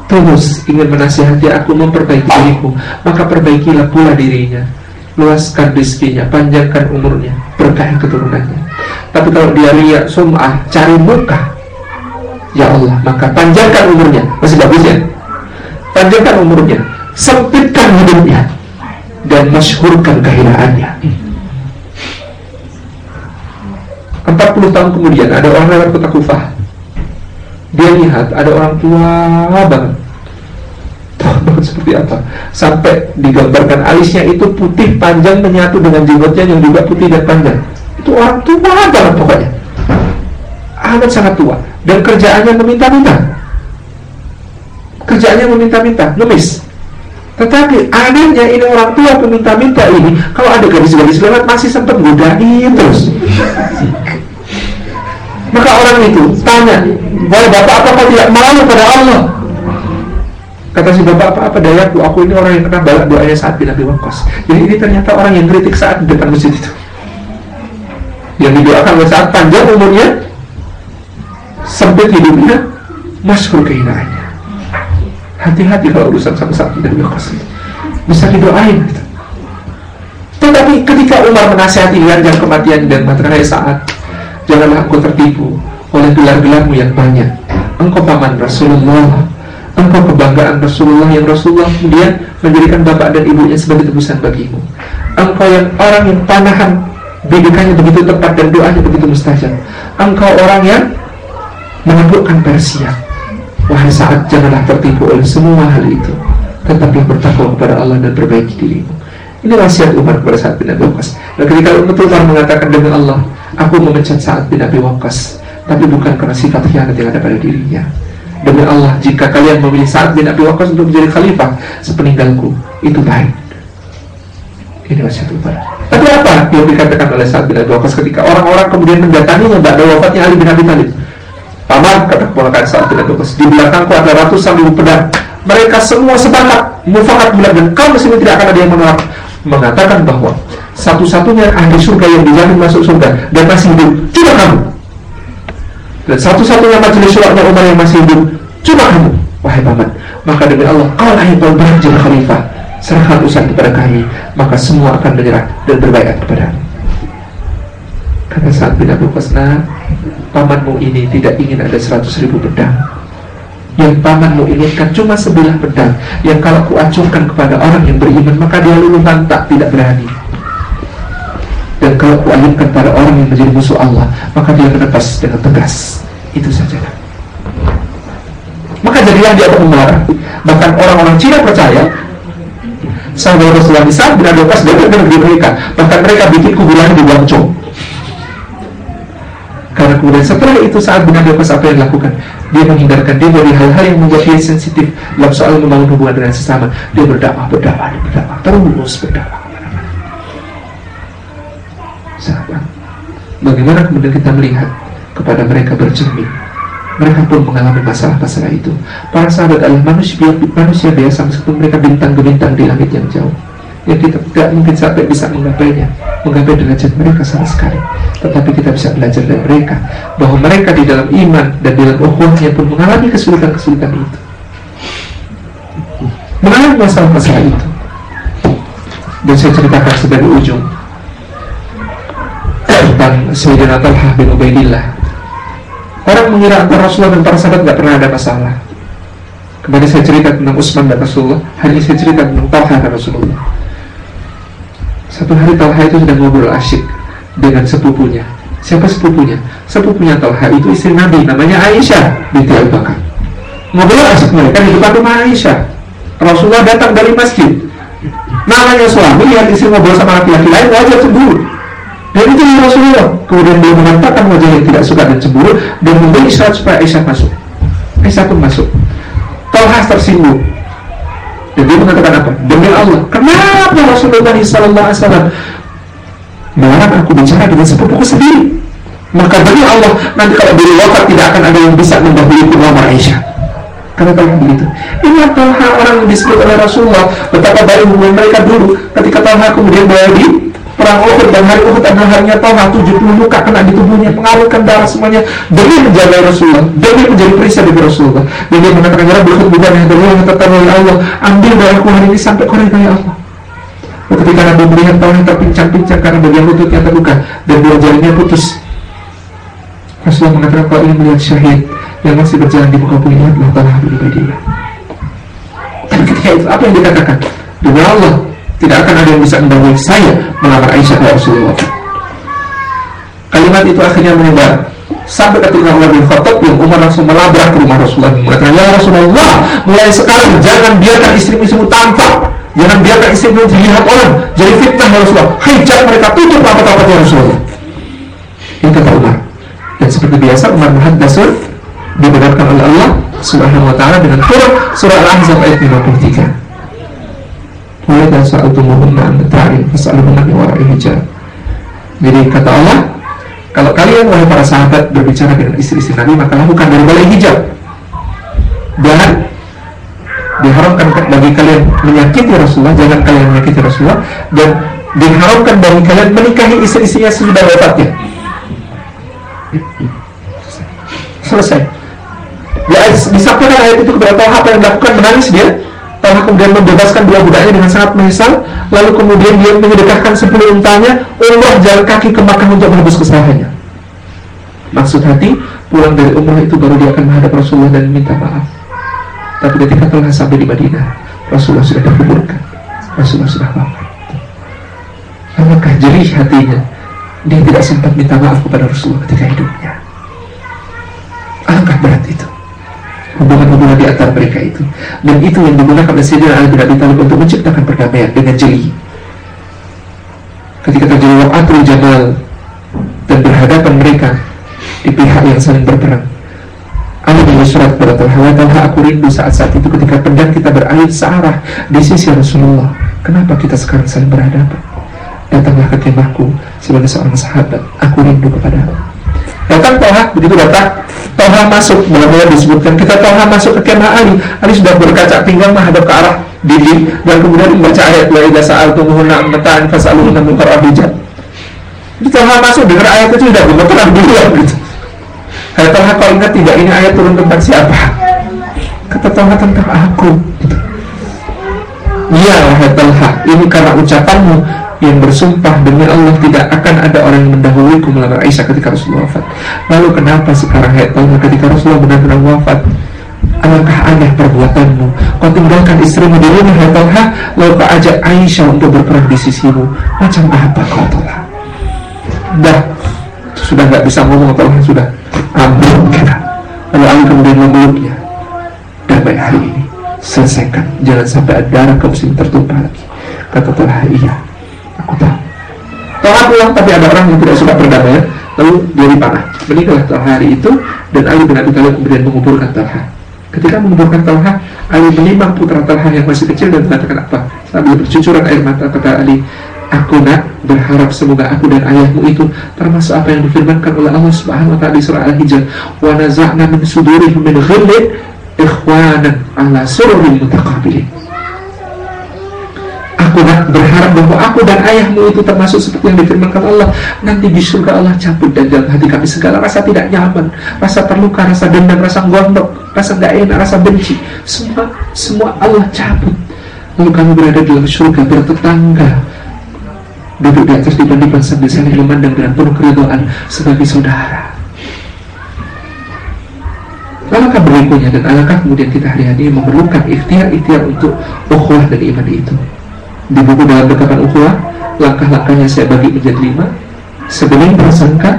tulus ingin menasihati aku memperbaiki diriku maka perbaikilah pula dirinya. Luaskan rizkinya panjangkan umurnya berkahi keturunannya. Tapi kalau dia lihat sum'ah cari muka. Ya Allah maka panjangkan umurnya. Masih bagus ya? Panjangkan umurnya sempitkan hidupnya dan masyhurkan kehinaannya 40 tahun kemudian ada orang lewat kota Kufah. Dia lihat ada orang tua banget. Banget seperti apa. Sampai digambarkan alisnya itu putih panjang menyatu dengan jenggotnya yang juga putih dan panjang. Itu orang tua banget pokoknya. Amat sangat tua. Dan kerjaannya meminta-minta. Kerjaannya meminta-minta. Numis tetapi anehnya ini orang tua peminta-minta ini kalau ada gadis-gadis lewat masih sempat godain terus maka orang itu tanya Wahai bapak apa kau tidak malu pada Allah Kata si bapak apa-apa dayaku, aku ini orang yang kena balak doanya saat bin Abi Waqqas. Jadi ini ternyata orang yang kritik saat di depan masjid itu. Yang didoakan oleh saat panjang umurnya, sempit hidupnya, masyhur kehinaannya. Hati-hati kalau urusan sama saat bin Abi Waqqas Bisa didoain. Gitu. Tetapi ketika Umar menasihati yang kematian dan materai saat, janganlah engkau tertipu oleh gelar-gelarmu yang banyak. Engkau paman Rasulullah, engkau kebanggaan Rasulullah yang Rasulullah kemudian menjadikan bapak dan ibunya sebagai tebusan bagimu. Engkau yang orang yang panahan bidikannya begitu tepat dan doanya begitu mustajab. Engkau orang yang menaklukkan Persia wahai saat janganlah tertipu oleh semua hal itu tetapi bertakwa kepada Allah dan perbaiki dirimu ini wasiat Umar kepada saat bin Abi Waqqas dan ketika Umar mengatakan demi Allah aku memecat saat bin Abi Waqqas tapi bukan karena sifat khianat yang ada pada dirinya Demi Allah, jika kalian memilih saat bin Abi Waqqas untuk menjadi khalifah sepeninggalku, itu baik. Ini wasiat Umar. Tapi apa yang dikatakan oleh saat bin Abi Waqqas ketika orang-orang kemudian mendatanginya ada wafatnya Ali bin Abi Thalib? Paman, kata keponakan saat Abi Waqqas, di belakangku ada ratusan ribu pedang. Mereka semua sepakat, mufakat bilang dan kaum muslimin tidak akan ada yang menolak. Mengatakan bahwa satu-satunya ahli surga yang dijamin masuk surga dan masih hidup cuma kamu. Dan satu-satunya majelis syuraknya Umar yang masih hidup cuma kamu wahai paman. Maka demi Allah kau paling berhak jadi khalifah. Serahkan usaha kepada kami maka semua akan menyerah dan berbaikat kepadamu kata saat bin Abu Qasna pamanmu ini tidak ingin ada seratus ribu pedang. Yang pamanmu inginkan cuma sebilah pedang. Yang kalau kuacungkan kepada orang yang beriman maka dia luluh lantak tidak berani. Dan kalau kuayunkan pada orang yang menjadi musuh Allah maka dia menepas dengan tegas. Itu saja. Maka jadilah dia Umar bahkan orang-orang Cina percaya sahabat Rasulullah di saat bin Abi Waqqas dengan di mereka bahkan mereka bikin kuburan di karena kemudian setelah itu saat Abi Waqqas apa yang dilakukan dia menghindarkan dia dari hal-hal yang membuat dia sensitif dalam soal membangun hubungan dengan sesama. Dia berdakwah berdakwah berdakwah. Terus berdakwah. Sahabat bagaimana kemudian kita melihat kepada mereka bercermin? Mereka pun mengalami masalah-masalah itu. Para sahabat adalah manusia, manusia biasa meskipun mereka bintang bintang di langit yang jauh yang kita tidak mungkin sampai bisa menggapainya menggapai derajat mereka sama sekali. Tetapi kita bisa belajar dari mereka bahwa mereka di dalam iman dan di dalam ukhuwahnya pun mengalami kesulitan-kesulitan itu. Mengalami masalah-masalah itu. Dan saya ceritakan sebagai ujung. Tentang Sayyidina Talha bin Ubaidillah. Orang mengira antara Rasulullah dan para sahabat tidak pernah ada masalah. Kembali saya cerita tentang Utsman dan Rasulullah. Hari ini saya cerita tentang Talha dan Rasulullah Satu hari Talha itu sedang ngobrol asyik Dengan sepupunya. Siapa sepupunya? Sepupunya Talha itu istri Nabi Namanya Aisyah binti Abu Bakar. Ngobrol asyik mereka di depan rumah Aisyah. Rasulullah datang dari masjid. Namanya suami yang istri ngobrol sama laki-laki lain Wajar cemburu. Dan itu Rasulullah. Kemudian dia mengatakan wajah yang tidak suka dan cemburu dan memberi isyarat supaya Aisyah masuk. Aisyah pun masuk. Talha tersinggung dia mengatakan apa? demi Allah. Kenapa Rasulullah SAW melarang aku bicara dengan sepupuku sendiri? Maka demi Allah nanti kalau beliau wafat tidak akan ada yang bisa mendahului Umar Aisyah. Karena Talha begitu. Ini Talha orang yang disebut oleh Rasulullah. Betapa baik hubungan mereka dulu. Ketika Talha kemudian bawa di perang Uhud dan hari Uhud adalah harinya Toha 70 luka kena di tubuhnya mengalirkan darah semuanya demi menjaga Rasulullah demi menjadi perisai dari Rasulullah. Dan dia mengatakan ya Rabbi bukan yang dari yang oleh Allah. Ambil darahku hari ini sampai kau ya Allah. Ketika Nabi melihat Toha terpincang-pincang karena bagian lututnya terluka dan dua jarinya putus. Rasulullah mengatakan kalau ingin melihat syahid yang masih berjalan di muka bumi adalah Toha bin Ubaidillah dan ketika itu apa yang dikatakan? Demi Allah tidak akan ada yang bisa mendahului saya melamar Aisyah ke Rasulullah. Kalimat itu akhirnya menyebar sampai ketika Umar bin Khattab yang Umar langsung melabrak ke rumah Rasulullah. Mengatakan ya Rasulullah mulai sekarang jangan biarkan istri-istrimu tampak. Jangan biarkan istrimu dilihat orang jadi fitnah ya Rasulullah. Hijab mereka tutup apa-apa ya Rasulullah. Ini kata Umar. Dan seperti biasa Umar Muhaddasul dibenarkan oleh Allah Subhanahu wa taala dengan surah surah Al-Ahzab ayat 53 Wa idza sa'altumuhunna an tata'in fas'aluhunna wara'i hijab. Jadi kata Allah, kalau kalian wahai para sahabat berbicara dengan istri-istri Nabi maka lakukan dari balik hijab. Dan diharam bagi kalian menyakiti Rasulullah jangan kalian menyakiti Rasulullah dan diharamkan bagi kalian menikahi istri-istrinya sudah wafatnya selesai ya, disampaikan ayat itu kepada Talha apa yang dilakukan menangis dia Kemudian membebaskan dua budaknya dengan sangat menyesal lalu kemudian dia menyedekahkan sepuluh untanya Allah jalan kaki ke Makkah untuk menebus kesalahannya. Maksud hati pulang dari umrah itu baru dia akan menghadap Rasulullah dan minta maaf. Tapi ketika telah sampai di Madinah Rasulullah sudah dikuburkan Rasulullah sudah wafat. Apakah jerih hatinya. Dia tidak sempat minta maaf kepada Rasulullah ketika hidupnya hubungan-hubungan di antara mereka itu? Dan itu yang digunakan oleh Sayyidina Ali bin Abi Thalib untuk menciptakan perdamaian dengan jeli. Ketika terjadi wa'atul jamal dan berhadapan mereka di pihak yang saling berperang Ali menulis surat kepada Talha Talha aku rindu saat-saat itu ketika pedang kita berakhir searah di sisi Rasulullah. Kenapa kita sekarang saling berhadapan? Datanglah ke kemahku sebagai seorang sahabat. Aku rindu kepada datang Talha begitu datang Talha masuk mulai disebutkan. Kita Talha masuk ke kemah Ali. Ali sudah berkaca pinggang menghadap ke arah dinding dan kemudian membaca ayat wa idza sa'altumuhunna mata'an fas'aluhunna min qarabijat jadi Talha masuk dengar ayat itu sudah gemeteran duluan gitu Kata Talha kau ingat tidak ini ayat turun tentang siapa? Kata Talha tentang aku. Iya wahai Talha Ini karena ucapanmu yang bersumpah demi Allah tidak akan ada orang yang mendahuluiku melamar Aisyah ketika Rasulullah wafat. Lalu kenapa sekarang hai Talha ketika Rasulullah benar-benar wafat? Alangkah aneh perbuatanmu? Kau tinggalkan istrimu di rumah hai Talha Lalu kau ajak Aisyah untuk berperang di sisimu. Macam apa kau Talha? Dah. Sudah nggak bisa ngomong Talha sudah. Ambil kita lalu Ali kemudian memeluknya damai hari ini selesaikan jangan sampai ada darah muslim tertumpah lagi. Kata Talha iya Talha pulang tapi ada orang yang tidak suka berdamaian lalu dia dipanah meninggallah Talha hari itu dan Ali bin Abi Thalib kemudian menguburkan Talha. Ketika menguburkan Talha Ali menimbang putra Talha yang masih kecil dan mengatakan apa? Sambil bercucuran air mata kata Ali Aku nak berharap semoga aku dan ayahmu itu termasuk apa yang difirmankan oleh Allah Subhanahu wa taala di surah Al-Hijr, "Wa naza'na min sudurihim min ghillin ikhwanan ala sururin mutaqabilin." Aku nak berharap bahwa aku dan ayahmu itu termasuk seperti yang difirmankan Allah Nanti di surga Allah cabut dan dalam hati kami segala rasa tidak nyaman Rasa terluka, rasa dendam, rasa gondok, rasa gak enak, rasa benci Semua semua Allah cabut Lalu kami berada dalam surga bertetangga duduk di atas dipan-dipan sambil saling memandang dengan penuh keridhaan sebagai saudara. Alangkah berikutnya dan alangkah kemudian kita hari-hari memerlukan ikhtiar-ikhtiar untuk ukhuwah dan iman itu. Di buku dalam dekapan ukhuwah, langkah-langkahnya saya bagi menjadi lima. Sebening prasangka,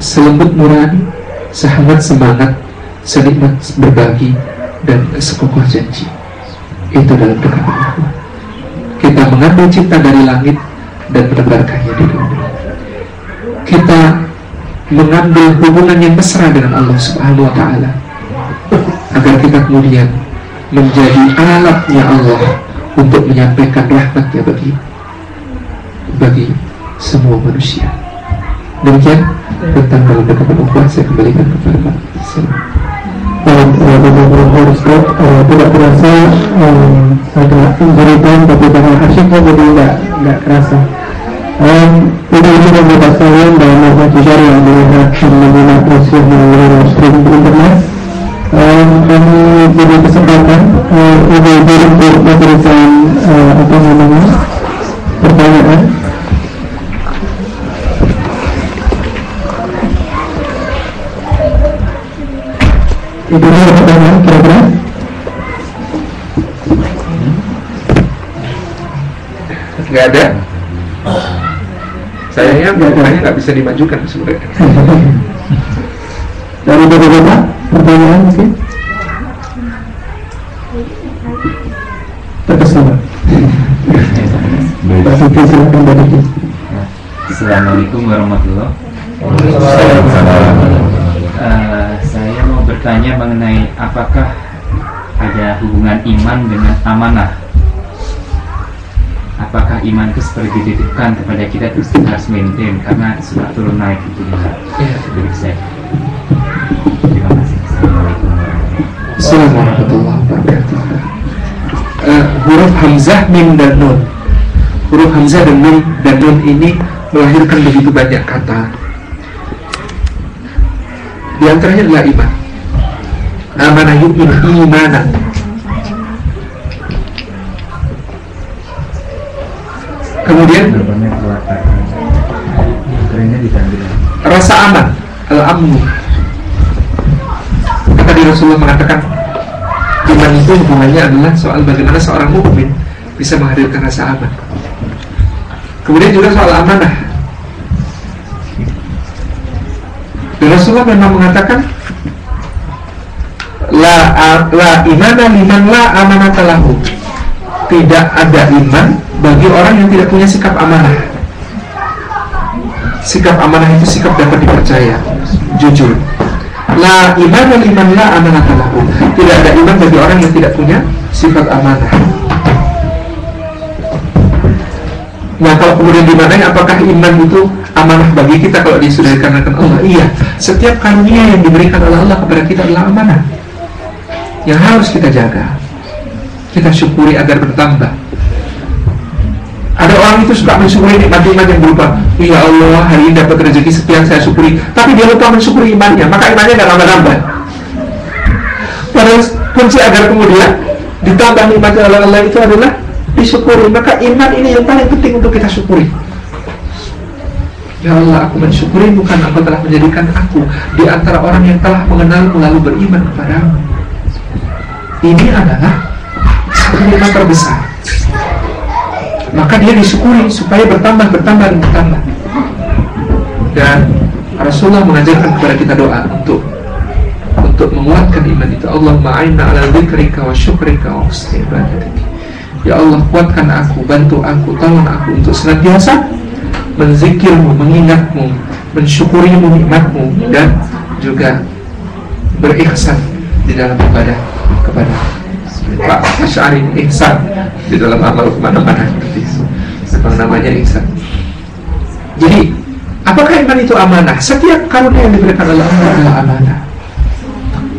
selembut nurani, sehangat semangat, senikmat berbagi, dan sekokoh janji. Itu dalam dekapan ukhuwah. Kita mengambil cinta dari langit dan menebarkannya di bumi. Kita mengambil hubungan yang mesra dengan Allah Subhanahu wa taala agar kita kemudian menjadi alatnya Allah untuk menyampaikan rahmatnya bagi bagi semua manusia. Demikian tentang dalam dekatan ukhuwah saya kembalikan kepada Pak. Ustaz, tidak terasa ada injuritan tapi karena asyiknya jadi tidak tidak kerasa. Itu juga Bapak sekalian dalam Mahfud Syariah melihat fenomena muslim melalui stream di internet. Um, kami beri kesempatan uh, ibu-ibu untuk memberikan uh, apa namanya pertanyaan. Itu dia pertanyaan kira-kira. Nggak ada. Sayangnya bukannya nggak bisa dimajukan sebenarnya. Dari bapak-bapak, pertanyaan mungkin? Terkesan. Pak Siti silakan Pak Siti. Assalamualaikum warahmatullahi wabarakatuh. Eh, saya mau bertanya mengenai apakah ada hubungan iman dengan amanah? Apakah iman itu seperti dititipkan kepada kita terus kita harus maintain karena sudah turun naik itu juga Iya. dari saya. Terima kasih. Assalamualaikum warahmatullahi wabarakatuh. Eh, huruf hamzah, mim dan nun. Huruf hamzah dan mim dan nun ini melahirkan begitu banyak kata. Di antaranya adalah iman. Amanah yu'min imanan. Kemudian rasa aman al-amnu kata di Rasulullah mengatakan iman itu hubungannya adalah soal bagaimana seorang mukmin bisa menghadirkan rasa aman kemudian juga soal amanah. Rasulullah memang mengatakan la, la imana liman la amanata lahu. Tidak ada iman bagi orang yang tidak punya sikap amanah. Sikap amanah itu sikap dapat dipercaya jujur. La iman dan iman la amanah lahu. Tidak ada iman bagi orang yang tidak punya sifat amanah nah kalau kemudian dimanai apakah iman itu amanah bagi kita kalau dia sudah dikarenakan Allah? Iya setiap karunia yang diberikan oleh Allah kepada kita adalah amanah yang harus kita jaga. Kita syukuri agar bertambah. Ada orang itu suka mensyukuri nikmat-nikmat yang berupa Ya Allah hari ini dapat rezeki sekian saya syukuri. Tapi dia lupa mensyukuri imannya Maka imannya gak nambah-nambah Padahal kunci agar kemudian Ditambah nikmat oleh Allah itu adalah Disyukuri. Maka iman ini yang paling penting untuk kita syukuri. Ya Allah aku mensyukuri bukan engkau telah menjadikan aku Di antara orang yang telah mengenalmu lalu beriman kepadamu. Ini adalah Satu nikmat terbesar. Maka dia disyukuri supaya bertambah bertambah dan bertambah. Dan Rasulullah mengajarkan kepada kita doa untuk untuk menguatkan iman itu. Allah ma'inna ala dzikrika wa syukrika wa husni ibadatik Ya Allah kuatkan aku, bantu aku, tolong aku untuk senantiasa menzikirmu, mengingatmu, mensyukurimu nikmatmu dan juga berihsan di dalam ibadah kepada Pak Asy'ari ihsan di dalam amal ke mana-mana seperti itu. Namanya ihsan. Jadi, apakah iman itu amanah? Setiap karunia yang diberikan oleh Allah adalah amanah.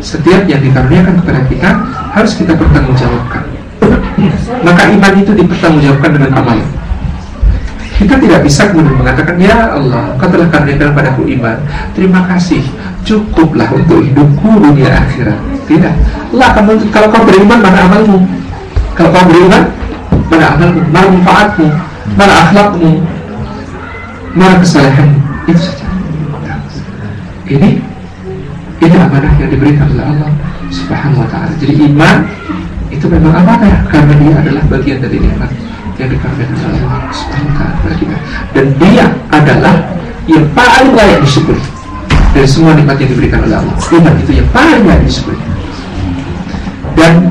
Setiap yang dikaruniakan kepada kita harus kita pertanggungjawabkan. Maka iman itu dipertanggungjawabkan dengan amal. Kita tidak bisa kemudian mengatakan Ya Allah, kau telah karuniakan padaku iman. Terima kasih, cukuplah untuk hidupku dunia akhirat. Tidak, Allah akan menuntut Kalau kau beriman, mana amalmu? Kalau kau beriman, mana amalmu? Mana manfaatmu, mana akhlakmu? Mana kesalehanmu? Itu saja. Ini Ini amanah yang diberikan oleh Allah Subhanahu wa ta'ala. Jadi iman itu memang amanah Karena dia adalah bagian dari nikmat yang dikaruniakan Allah Subhanahu kita. Dan dia adalah yang paling layak disyukuri dari semua nikmat yang diberikan oleh Allah. Iman itu yang paling layak disyukuri. Dan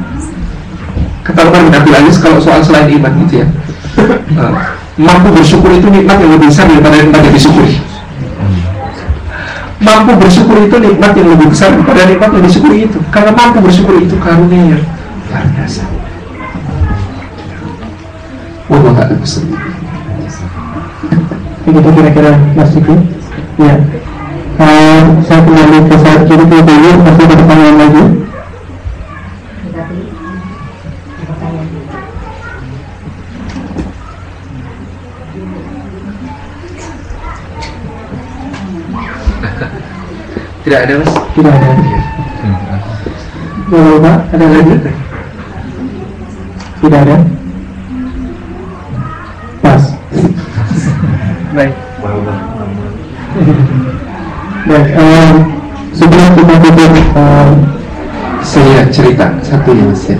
kata Umar bin Abdul kalau soal selain iman gitu ya, uh, *laughs* mampu bersyukur itu nikmat yang lebih besar daripada nikmat yang disyukuri. Mampu bersyukur itu nikmat yang lebih besar daripada nikmat yang disyukuri itu. Karena mampu bersyukur itu karunia luar biasa. Bishawab. Begitu kira-kira Mas Ya uh, Saya kembali ke saat kiri ke dulu Masih ada pertanyaan lagi Tidak ada mas? Tidak ada Boleh Pak, ada lagi? Tidak ada? Pas. Baik. Baik, um, sebelum kita tutup um, Saya cerita satu ya mas ya.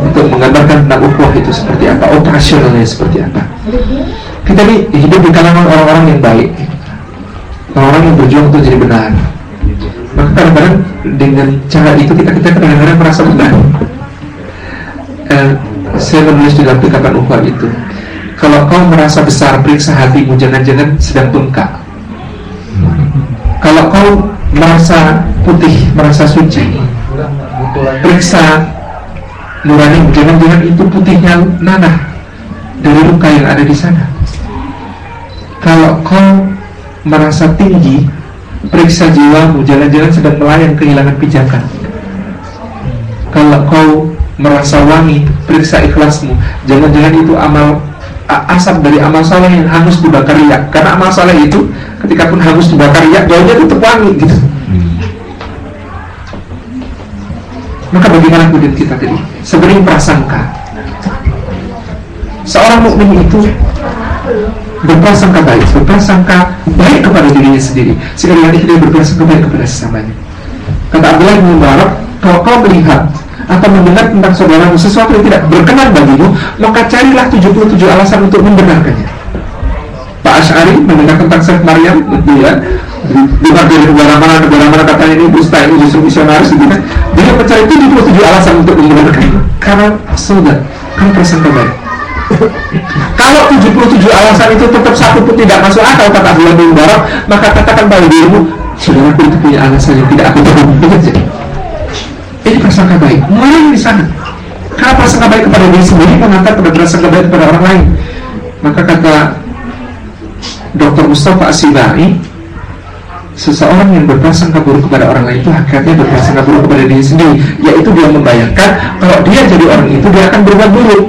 Untuk menggambarkan tentang ukhuwah itu seperti apa Operasionalnya seperti apa. Kita ini hidup di kalangan orang-orang yang baik. Orang-orang yang berjuang untuk jadi benar. Maka kadang-kadang dengan cara itu kita kita kadang-kadang merasa benar Saya menulis di dalam tingkatan ukhuwah itu. Kalau kau merasa besar periksa hatimu Jangan-jangan sedang bengkak Kalau kau merasa putih, merasa suci Periksa nurani Jangan-jangan itu putihnya nanah Dari luka yang ada di sana. Kalau kau merasa tinggi Periksa jiwamu Jangan-jangan sedang melayang kehilangan pijakan. Kalau kau merasa wangi periksa ikhlasmu. Jangan-jangan itu amal asap dari amal soleh yang hangus dibakar riak. Karena amal soleh itu ketika pun hangus dibakar riak baunya tetap wangi gitu. Maka bagaimana kemudian kita tadi? Seberi prasangka. Seorang mukmin itu berprasangka baik berprasangka baik kepada dirinya sendiri. Sekali lagi dia berprasangka baik kepada sesamanya. Kata Abdullah bin Mubarak kalau kau melihat atau mendengar tentang saudaramu sesuatu yang tidak berkenan bagimu maka carilah 77 alasan untuk membenarkannya. Pak Ash'ari mendengar tentang Syekh Maryam dia bukan dari negara mana negara mana katanya ini dusta ini justru misionaris gitu kan. Dia mencari 77 alasan untuk membenarkannya. Karena sudah kamu prasangka baik. Kalau 77 alasan itu tetap satu pun tidak masuk akal kata Abdullah bin Mubarak maka katakan pada dirimu saudaraku itu punya alasan yang tidak aku tahu ini prasangka baik. Mulai di sana. Karena prasangka baik kepada diri sendiri mengantar pada prasangka baik kepada orang lain. Maka kata Dr. Mustafa Asibai seseorang yang berprasangka buruk kepada orang lain itu hakikatnya berprasangka buruk kepada diri sendiri. Yaitu dia membayangkan kalau dia jadi orang itu dia akan berbuat buruk.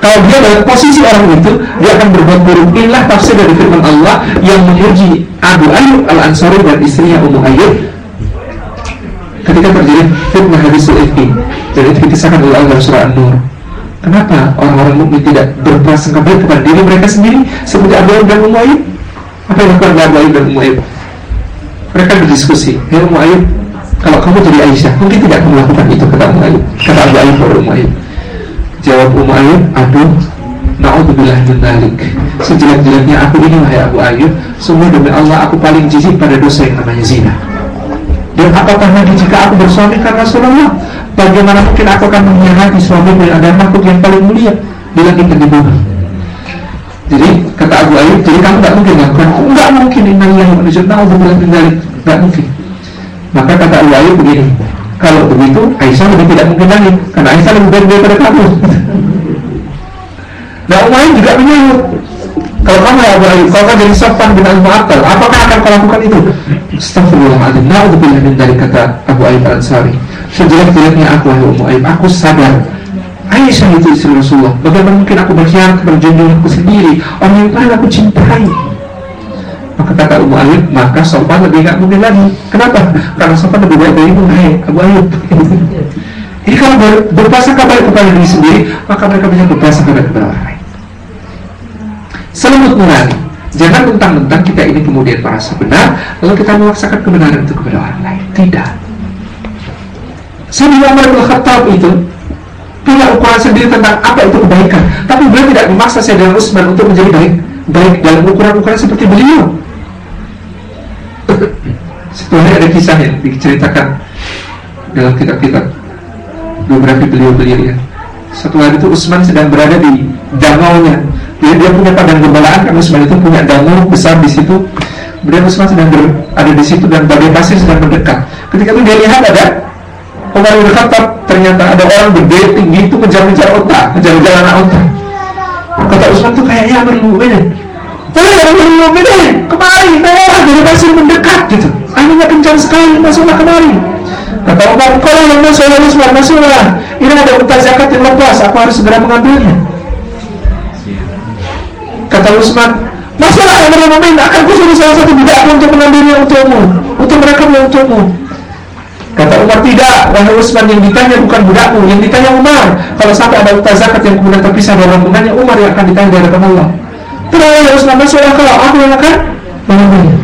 Kalau dia dalam posisi orang itu dia akan berbuat buruk. Inilah tafsir dari firman Allah yang memuji Abu Ayyub al-Ansari dan istrinya Ummu Ayyub ketika terjadi fitnah hadisul ifki dan itu dikisahkan oleh Allah surah An-Nur. Kenapa orang-orang mukmin tidak berprasangka baik kepada diri mereka sendiri seperti Abu dan Ummu Ayyub? Apa yang dilakukan Abu Ayyub dan Ummu Ayyub? Mereka berdiskusi Hei Ummu Ayyub kalau kamu jadi Aisyah mungkin tidak melakukan itu kata Ummu Ayyub. Kata Abu Ayyub kepada Ummu Ayyub. Jawab Ummu Ayyub, aduh, na'udzubillah min dalik. Sejelek-jeleknya aku ini wahai Abu Ayyub, semua demi Allah aku paling jijik pada dosa yang namanya zina. Dan apakah nanti jika aku bersuami karena Rasulullah, bagaimana mungkin aku akan mengkhianati suami yang ada makhluk yang paling mulia di langit dan di bumi? Jadi kata Abu Ayyub, jadi kamu tidak mungkin lakukan, enggak mungkin innalillahi wa inna na'udzubillah min dalik, enggak mungkin. Maka kata Abu Ayyub begini, kalau begitu Aisyah lebih tidak mungkin lagi karena Aisyah lebih baik daripada kamu *laughs* nah Umayyah juga menyebut kalau kamu ya Abu Ayyub kalau jadi Sofan bin Al-Mu'attal apakah akan kau lakukan itu? Astagfirullahaladzim Na'udzubillah min dari kata Abu Ayyub Al-Ansari. Sejelek-jeleknya aku Ummu Ayyub aku sadar. Aisyah itu istri Rasulullah. Bagaimana mungkin aku berkhianat kepada junjunganku sendiri? Orang yang paling aku cintai. Maka kata Abu Ayyub maka Sofan lebih nggak mungkin lagi. Kenapa? karena Sofan lebih baik dari Hai Abu Ayyub. Ini kalau ber, berprasangka baik kepada diri sendiri maka mereka bisa berprasangka baik kepada lain selimut nurani jangan mentang-mentang kita ini kemudian merasa benar lalu kita memaksakan kebenaran itu kepada orang lain. Tidak. Sayyidina Umar bin Khattab itu punya ukuran sendiri tentang apa itu kebaikan. Tapi beliau tidak memaksa Sayyidina Utsman untuk menjadi baik baik dalam ukuran-ukuran seperti beliau. *coughs* Sebenarnya ada kisah yang diceritakan dalam kitab-kitab biografi beliau-beliau ya. Satu hari itu Utsman sedang berada di danaunya. Dia, dia punya padang gembalaan karena Utsman itu punya danau besar di situ. Kemudian Utsman sedang ada di situ dan badai pasir sedang mendekat. Ketika itu dia lihat ada Umar bin Khattab ternyata ada orang berdiri tinggi itu mengejar-ngejar otak, mengejar-ngejar anak otak. Kata Utsman itu kayaknya Amir Mu'minin. Oh, Amir Mu'minin, kemari, orang dari pasir mendekat gitu. Anginnya kencang sekali, masuklah kemari. Kata Umar, kalau yang masuk oleh Utsman, masuklah. Ini ada unta zakat yang lepas, aku harus segera mengambilnya. Kata Utsman, masuklah yang Mu'minin, akan kusuruh salah satu budak untuk mengambilnya untukmu, untuk merekamnya untukmu. Kata Umar tidak, wahai Utsman yang ditanya bukan budakmu, yang ditanya Umar. Kalau sampai ada unta zakat yang kemudian terpisah dari rombongannya, Umar yang akan ditanya dari Allah. Terus ya Utsman masuklah kalau aku yang akan mengambilnya.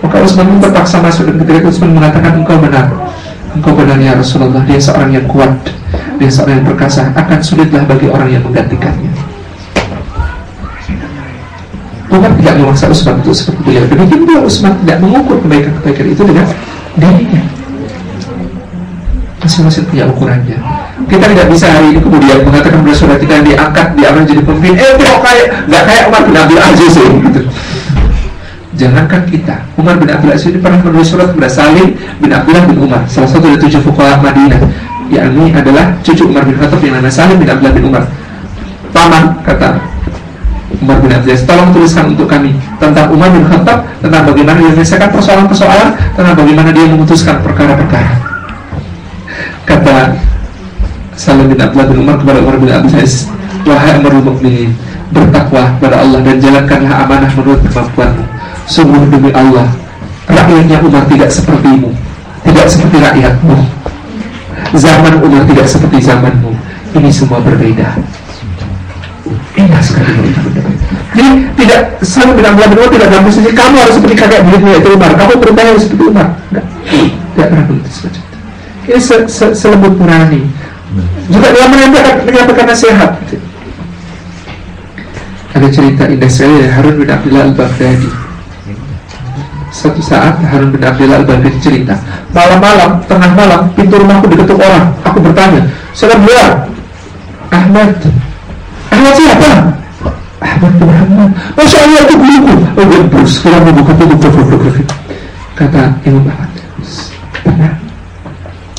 Maka Utsman pun terpaksa masuk dan ketika Utsman mengatakan engkau benar. Engkau benar ya Rasulullah. Dia seorang yang kuat, dia seorang yang perkasa. Akan sulitlah bagi orang yang menggantikannya. Umar tidak memaksa Utsman untuk seperti beliau. Demikian pula Utsman tidak mengukur kebaikan-kebaikan itu dengan dirinya. Masing-masing punya ukurannya. Kita tidak bisa hari ini kemudian mengatakan pada saudara kita yang diangkat, diambil jadi pemimpin. Eh, kok kayak nggak kayak Umar bin Abdul Aziz gitu. Jangankan kita, Umar bin Abdul Aziz ini pernah menulis surat kepada Salim bin Abdullah bin Umar, salah satu dari tujuh fuqaha Madinah. yakni adalah cucu Umar bin Khattab yang namanya Salim bin Abdullah bin Umar. Paman kata Umar bin Abdul Aziz, tolong tuliskan untuk kami tentang Umar bin Khattab, tentang bagaimana dia menyelesaikan persoalan-persoalan, tentang bagaimana dia memutuskan perkara-perkara. Kata Salam bin Abdullah bin Umar kepada Umar bin Abdul Aziz Wahai Amarul Mukminin Bertakwa kepada Allah dan jalankanlah amanah menurut kemampuanmu. Sungguh demi Allah Rakyatnya Umar tidak sepertimu Tidak seperti rakyatmu. Zaman Umar tidak seperti zamanmu. Ini semua berbeda Indah sekali. Jadi tidak bin Abdullah bin Umar tidak dalam posisi Kamu harus seperti kakek buyutnya itu Umar. Kamu perintah harus seperti Umar. Tidak Tidak pernah begitu seperti itu. Ini se -se selembut nurani. Juga dalam menyampaikan, menyampaikan nasihat. Ada cerita indah sekali dari Harun bin Abdullah al-Baghdadi. Satu saat Harun bin Abdullah al-Baghdadi cerita malam-malam, tengah malam pintu rumahku diketuk orang. Aku bertanya siapa dia? Ahmad Ahmad siapa? Ahmad bin Muhammad Masya Allah itu guruku oh gue sekarang membuka pintu kata Imam Ahmad benar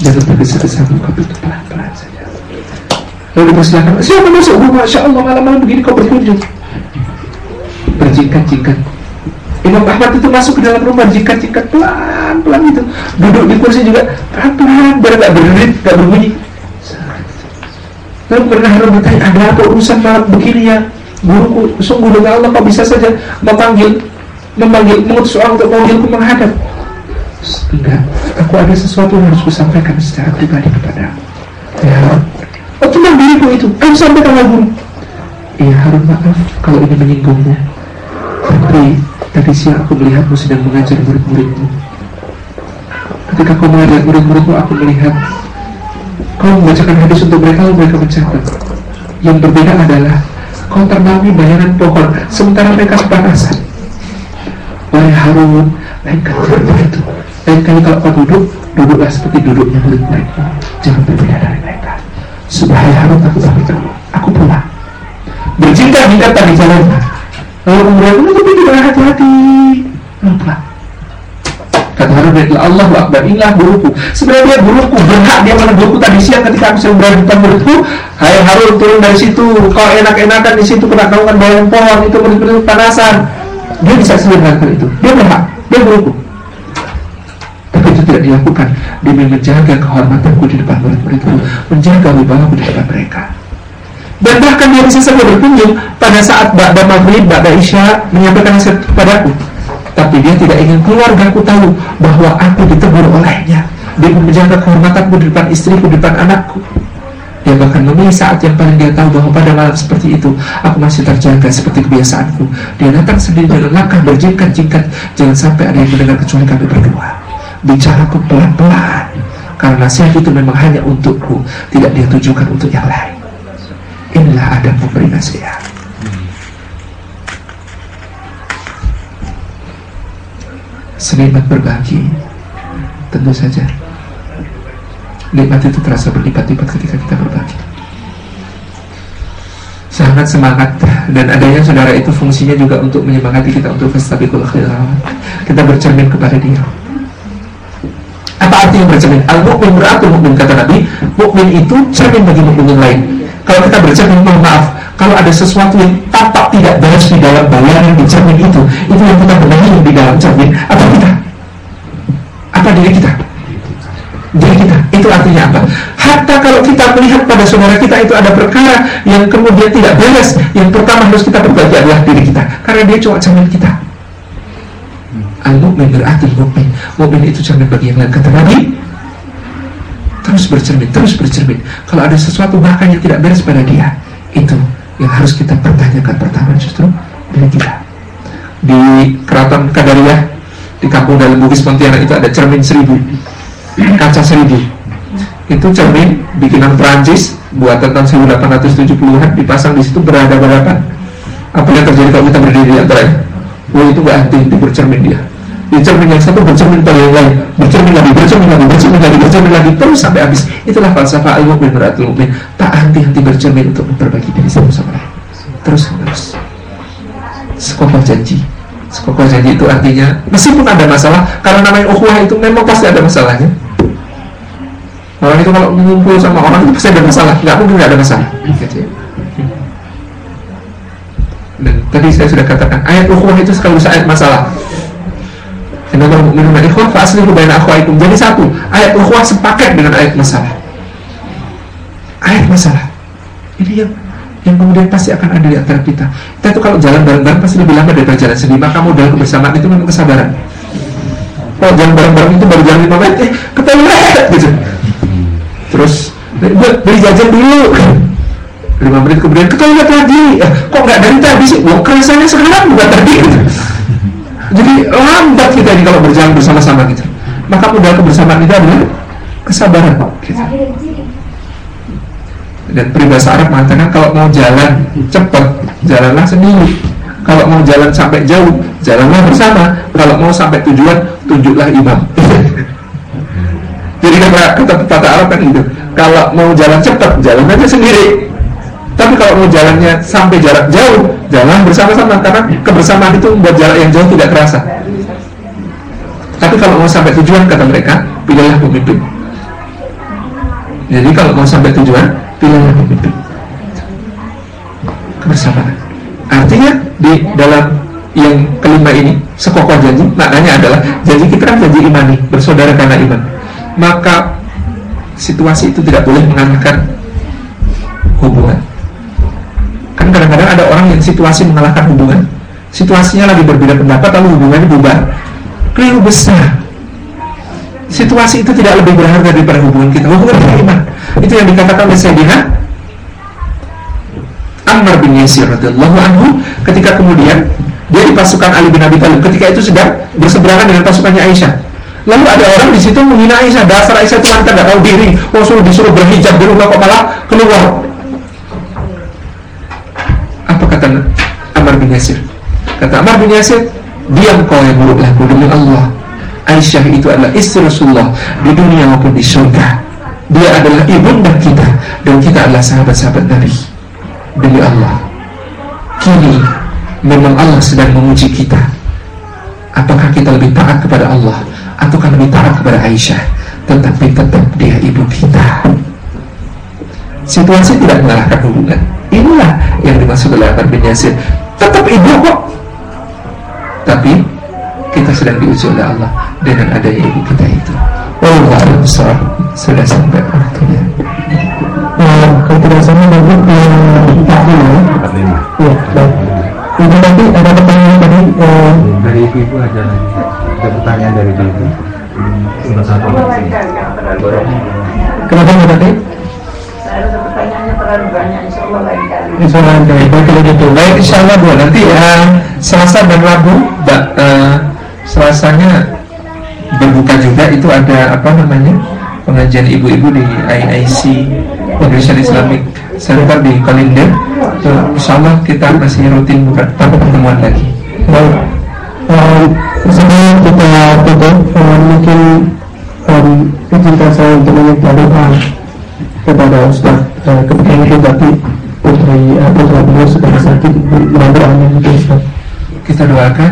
jangan tergesa-gesa buka pintu pelan-pelan saja. Lalu dipersilakan siapa masuk? Oh, Masya Allah malam-malam begini kau berkunjung. Berjingkat-jingkat. Imam Ahmad itu masuk ke dalam rumah jingkat-jingkat pelan-pelan gitu. Duduk di kursi juga pelan-pelan biar gak berderit, gak berbunyi lalu pernah bertanya ada apa urusan malam begini ya guruku sungguh dengan Allah kok bisa saja memanggil memanggil mengutus orang untuk memanggilku menghadap? Enggak aku ada sesuatu yang harus kusampaikan secara pribadi kepada ya oh cuma diriku itu ayo sampaikan guru iya Harun maaf kalau ini menyinggungmu tapi tadi siang aku melihatmu sedang mengajar murid-muridmu. Ketika kau mengajar murid-muridmu aku melihat kau membacakan hadis untuk mereka lalu mereka mencatat. Yang berbeda adalah kau ternami bayangan pohon sementara mereka sepanasan Wahai Harun lain kali itu. Lain kali kalau kau duduk duduklah seperti duduknya murid-murid jangan berbeda dari mereka. Subhai Harun aku pamit dulu aku pulang. Berjingkat-jingkat tadi jalan. Lalu kemudian tidak hati-hati. Pulang kata Harun adalah Allah Akbar inilah guruku. Sebenarnya dia guruku berhak dia menegurku tadi siang ketika aku sedang berada di depan hai Harun turun dari situ. Kau enak-enakan di situ kena kamu kan bayang pohon itu murid-murid panasan. Dia bisa sendiri melakukan itu. Dia berhak dia guruku. Tapi itu tidak dilakukan demi menjaga kehormatanku di depan murid-muridku menjaga wibawaku di depan mereka. Dan bahkan dia bisa saja berkunjung pada saat Ba'da Maghrib, Ba'da Isya menyampaikan nasihat kepadaku tapi dia tidak ingin keluarga aku tahu bahwa aku ditegur olehnya. Dia menjaga kehormatanku di depan istriku, di depan anakku. Dia bahkan memilih saat yang paling dia tahu bahwa pada malam seperti itu aku masih terjaga seperti kebiasaanku. Dia datang sendiri dengan langkah berjingkat-jingkat. Jangan sampai ada yang mendengar kecuali kami berdua. Bicaraku pelan-pelan. Karena nasihat itu memang hanya untukku. Tidak dia tujukan untuk yang lain. Inilah ada memberi nasihat senikmat berbagi. Tentu saja. Nikmat itu terasa berlipat-lipat ketika kita berbagi. Sangat semangat. Dan adanya saudara itu fungsinya juga untuk menyemangati kita untuk fastabiqul khairat kita bercermin kepada dia. Apa artinya bercermin? Al mukmin beratul mukmin kata Nabi. Mukmin itu cermin bagi mukmin yang lain. Kalau kita bercermin mohon maaf kalau ada sesuatu yang tampak tidak beres di dalam bayangan di cermin itu itu yang kita benahi di dalam cermin. Apa kita? Apa diri kita? Diri kita. Itu artinya apa? Hatta kalau kita melihat pada saudara kita itu ada perkara yang kemudian tidak beres yang pertama harus kita berbagi adalah diri kita. Karena dia cuma cermin kita. Al mukmin berarti mukmin mukmin itu cermin bagi yang lain. Kata Nabi terus bercermin, terus bercermin. Kalau ada sesuatu bahkan yang tidak beres pada dia, itu yang harus kita pertanyakan pertama justru diri kita. Di keraton Kadariyah di kampung dalam Bugis Pontianak itu ada cermin seribu, kaca seribu. Itu cermin bikinan Prancis buatan tahun 1870-an dipasang di situ berhadapan-hadapan. Apa yang terjadi kalau kita berdiri di antaranya? Oh itu gak henti-henti bercermin dia di cermin yang satu bercermin pada yang lain. Bercermin lagi bercermin lagi bercermin lagi bercermin lagi. Terus sampai habis. Itulah falsafah al mukmin beratul mukmin tak henti-henti bercermin untuk memperbaiki diri satu sama lain. Terus terus sekokoh janji. Sekokoh janji itu artinya meskipun ada masalah karena namanya ukhuwah itu memang pasti ada masalahnya. Orang itu kalau mengumpul sama orang itu pasti ada masalah. Nggak mungkin nggak ada masalah. Gitu ya. dan tadi saya sudah katakan ayat ukhuwah itu sekaligus ayat masalah Innamal ikhwah fa aslihu baina akhwaikum. Jadi satu, ayat ukhuwah sepaket dengan ayat masalah. air masalah. Ini yang yang kemudian pasti akan ada di antara kita. Kita tuh kalau jalan bareng-bareng pasti lebih lama daripada jalan sendiri. Maka modal kebersamaan itu memang kesabaran. Oh jalan bareng-bareng itu baru jalan lima menit eh ke toilet gitu. Terus beli jajan dulu. Lima menit kemudian ke lagi eh, kok nggak dari tadi sih? Wah kerasanya sekarang bukan tadi gitu. Jadi lambat kita ini kalau berjalan bersama-sama gitu. Maka modal kebersamaan itu adalah kesabaran gitu. dan peribahasa Arab mengatakan kalau mau jalan cepat jalanlah sendiri. Kalau mau jalan sampai jauh jalanlah bersama. Kalau mau sampai tujuan tunjuklah imam. *laughs* Jadi kata kata kata Arab kan itu kalau mau jalan cepat jalan aja sendiri tapi kalau mau jalannya sampai jarak jauh jalan bersama-sama. Karena kebersamaan itu membuat jarak yang jauh tidak terasa. Tapi kalau mau sampai tujuan kata mereka pilihlah pemimpin. Jadi kalau mau sampai tujuan pilihlah pemimpin. Kebersamaan. Artinya di dalam yang kelima ini sekokoh janji maknanya adalah janji kita kan janji imani bersaudara karena iman. Maka situasi itu tidak boleh mengalahkan hubungan kadang-kadang ada orang yang situasi mengalahkan hubungan. Situasinya lagi berbeda pendapat lalu hubungannya bubar keliru besar. Situasi itu tidak lebih berharga daripada hubungan kita. Hubungan iman itu yang dikatakan oleh Sayyidina Ammar bin Yasir radhiyallahu anhu ketika kemudian dia di pasukan Ali bin Abi Thalib ketika itu sedang berseberangan dengan pasukannya Aisyah. Lalu ada orang di situ menghina Aisyah. Dasar Aisyah itu lantar nggak tahu diri. Oh suruh disuruh berhijab di rumah kok malah keluar bin Yasir. Kata Ammar bin Yasir diam kau yang laku demi Allah. Aisyah itu adalah istri Rasulullah di dunia maupun di surga dia adalah ibunda kita dan kita adalah sahabat-sahabat Nabi. Demi Allah kini memang Allah sedang menguji kita. Apakah kita lebih taat kepada Allah ataukah lebih taat kepada Aisyah tetapi tetap dia ibu kita? Situasi tidak mengalahkan hubungan. Inilah yang dimaksud oleh Abu bin Yasir tetap ibu kok. Tapi kita sedang diuji oleh Allah dengan adanya ibu kita itu. Allah besar sudah sampai waktunya uh, kalau tidak salah baru empat lima ya baik. Ibu nanti ada pertanyaan tadi uh, dari ibu ada lagi. Ada pertanyaan dari ibu cuma satu kenapa nggak tadi? Terlalu banyak insya Allah lain kali. Insya Allah baik baik kalau gitu. Baik insya Allah bu. Nanti uh, Selasa dan Rabu ba, uh, Selasanya berbuka juga. Itu ada apa namanya pengajian ibu-ibu di IIC Indonesian Islamic Center di Kalinder. So, insya Allah kita masih rutin buka tanpa pertemuan lagi. Baik. Um, sebelum kita tutup um, mungkin um, izinkan saya untuk doa kepada Ustaz uh, kebetulan itu tapi putri uh, putra beliau sedang sakit mudah-mudahan itu Ustaz. Kita doakan.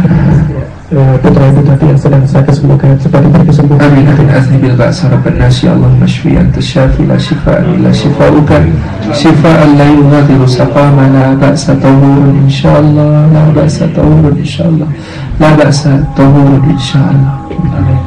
Uh, putra ibu tadi yang sedang sakit semoga cepat diberi kesembuhan. Amin. Amin. Asni bil ba'sa rabban nasi Allah mashfi anta syafi la shifa illa shifauka shifaan la yughadiru saqama la ba'sa tahurun insyaallah la ba'sa tahurun insyaallah la ba'sa tahurun insyaallah. Amin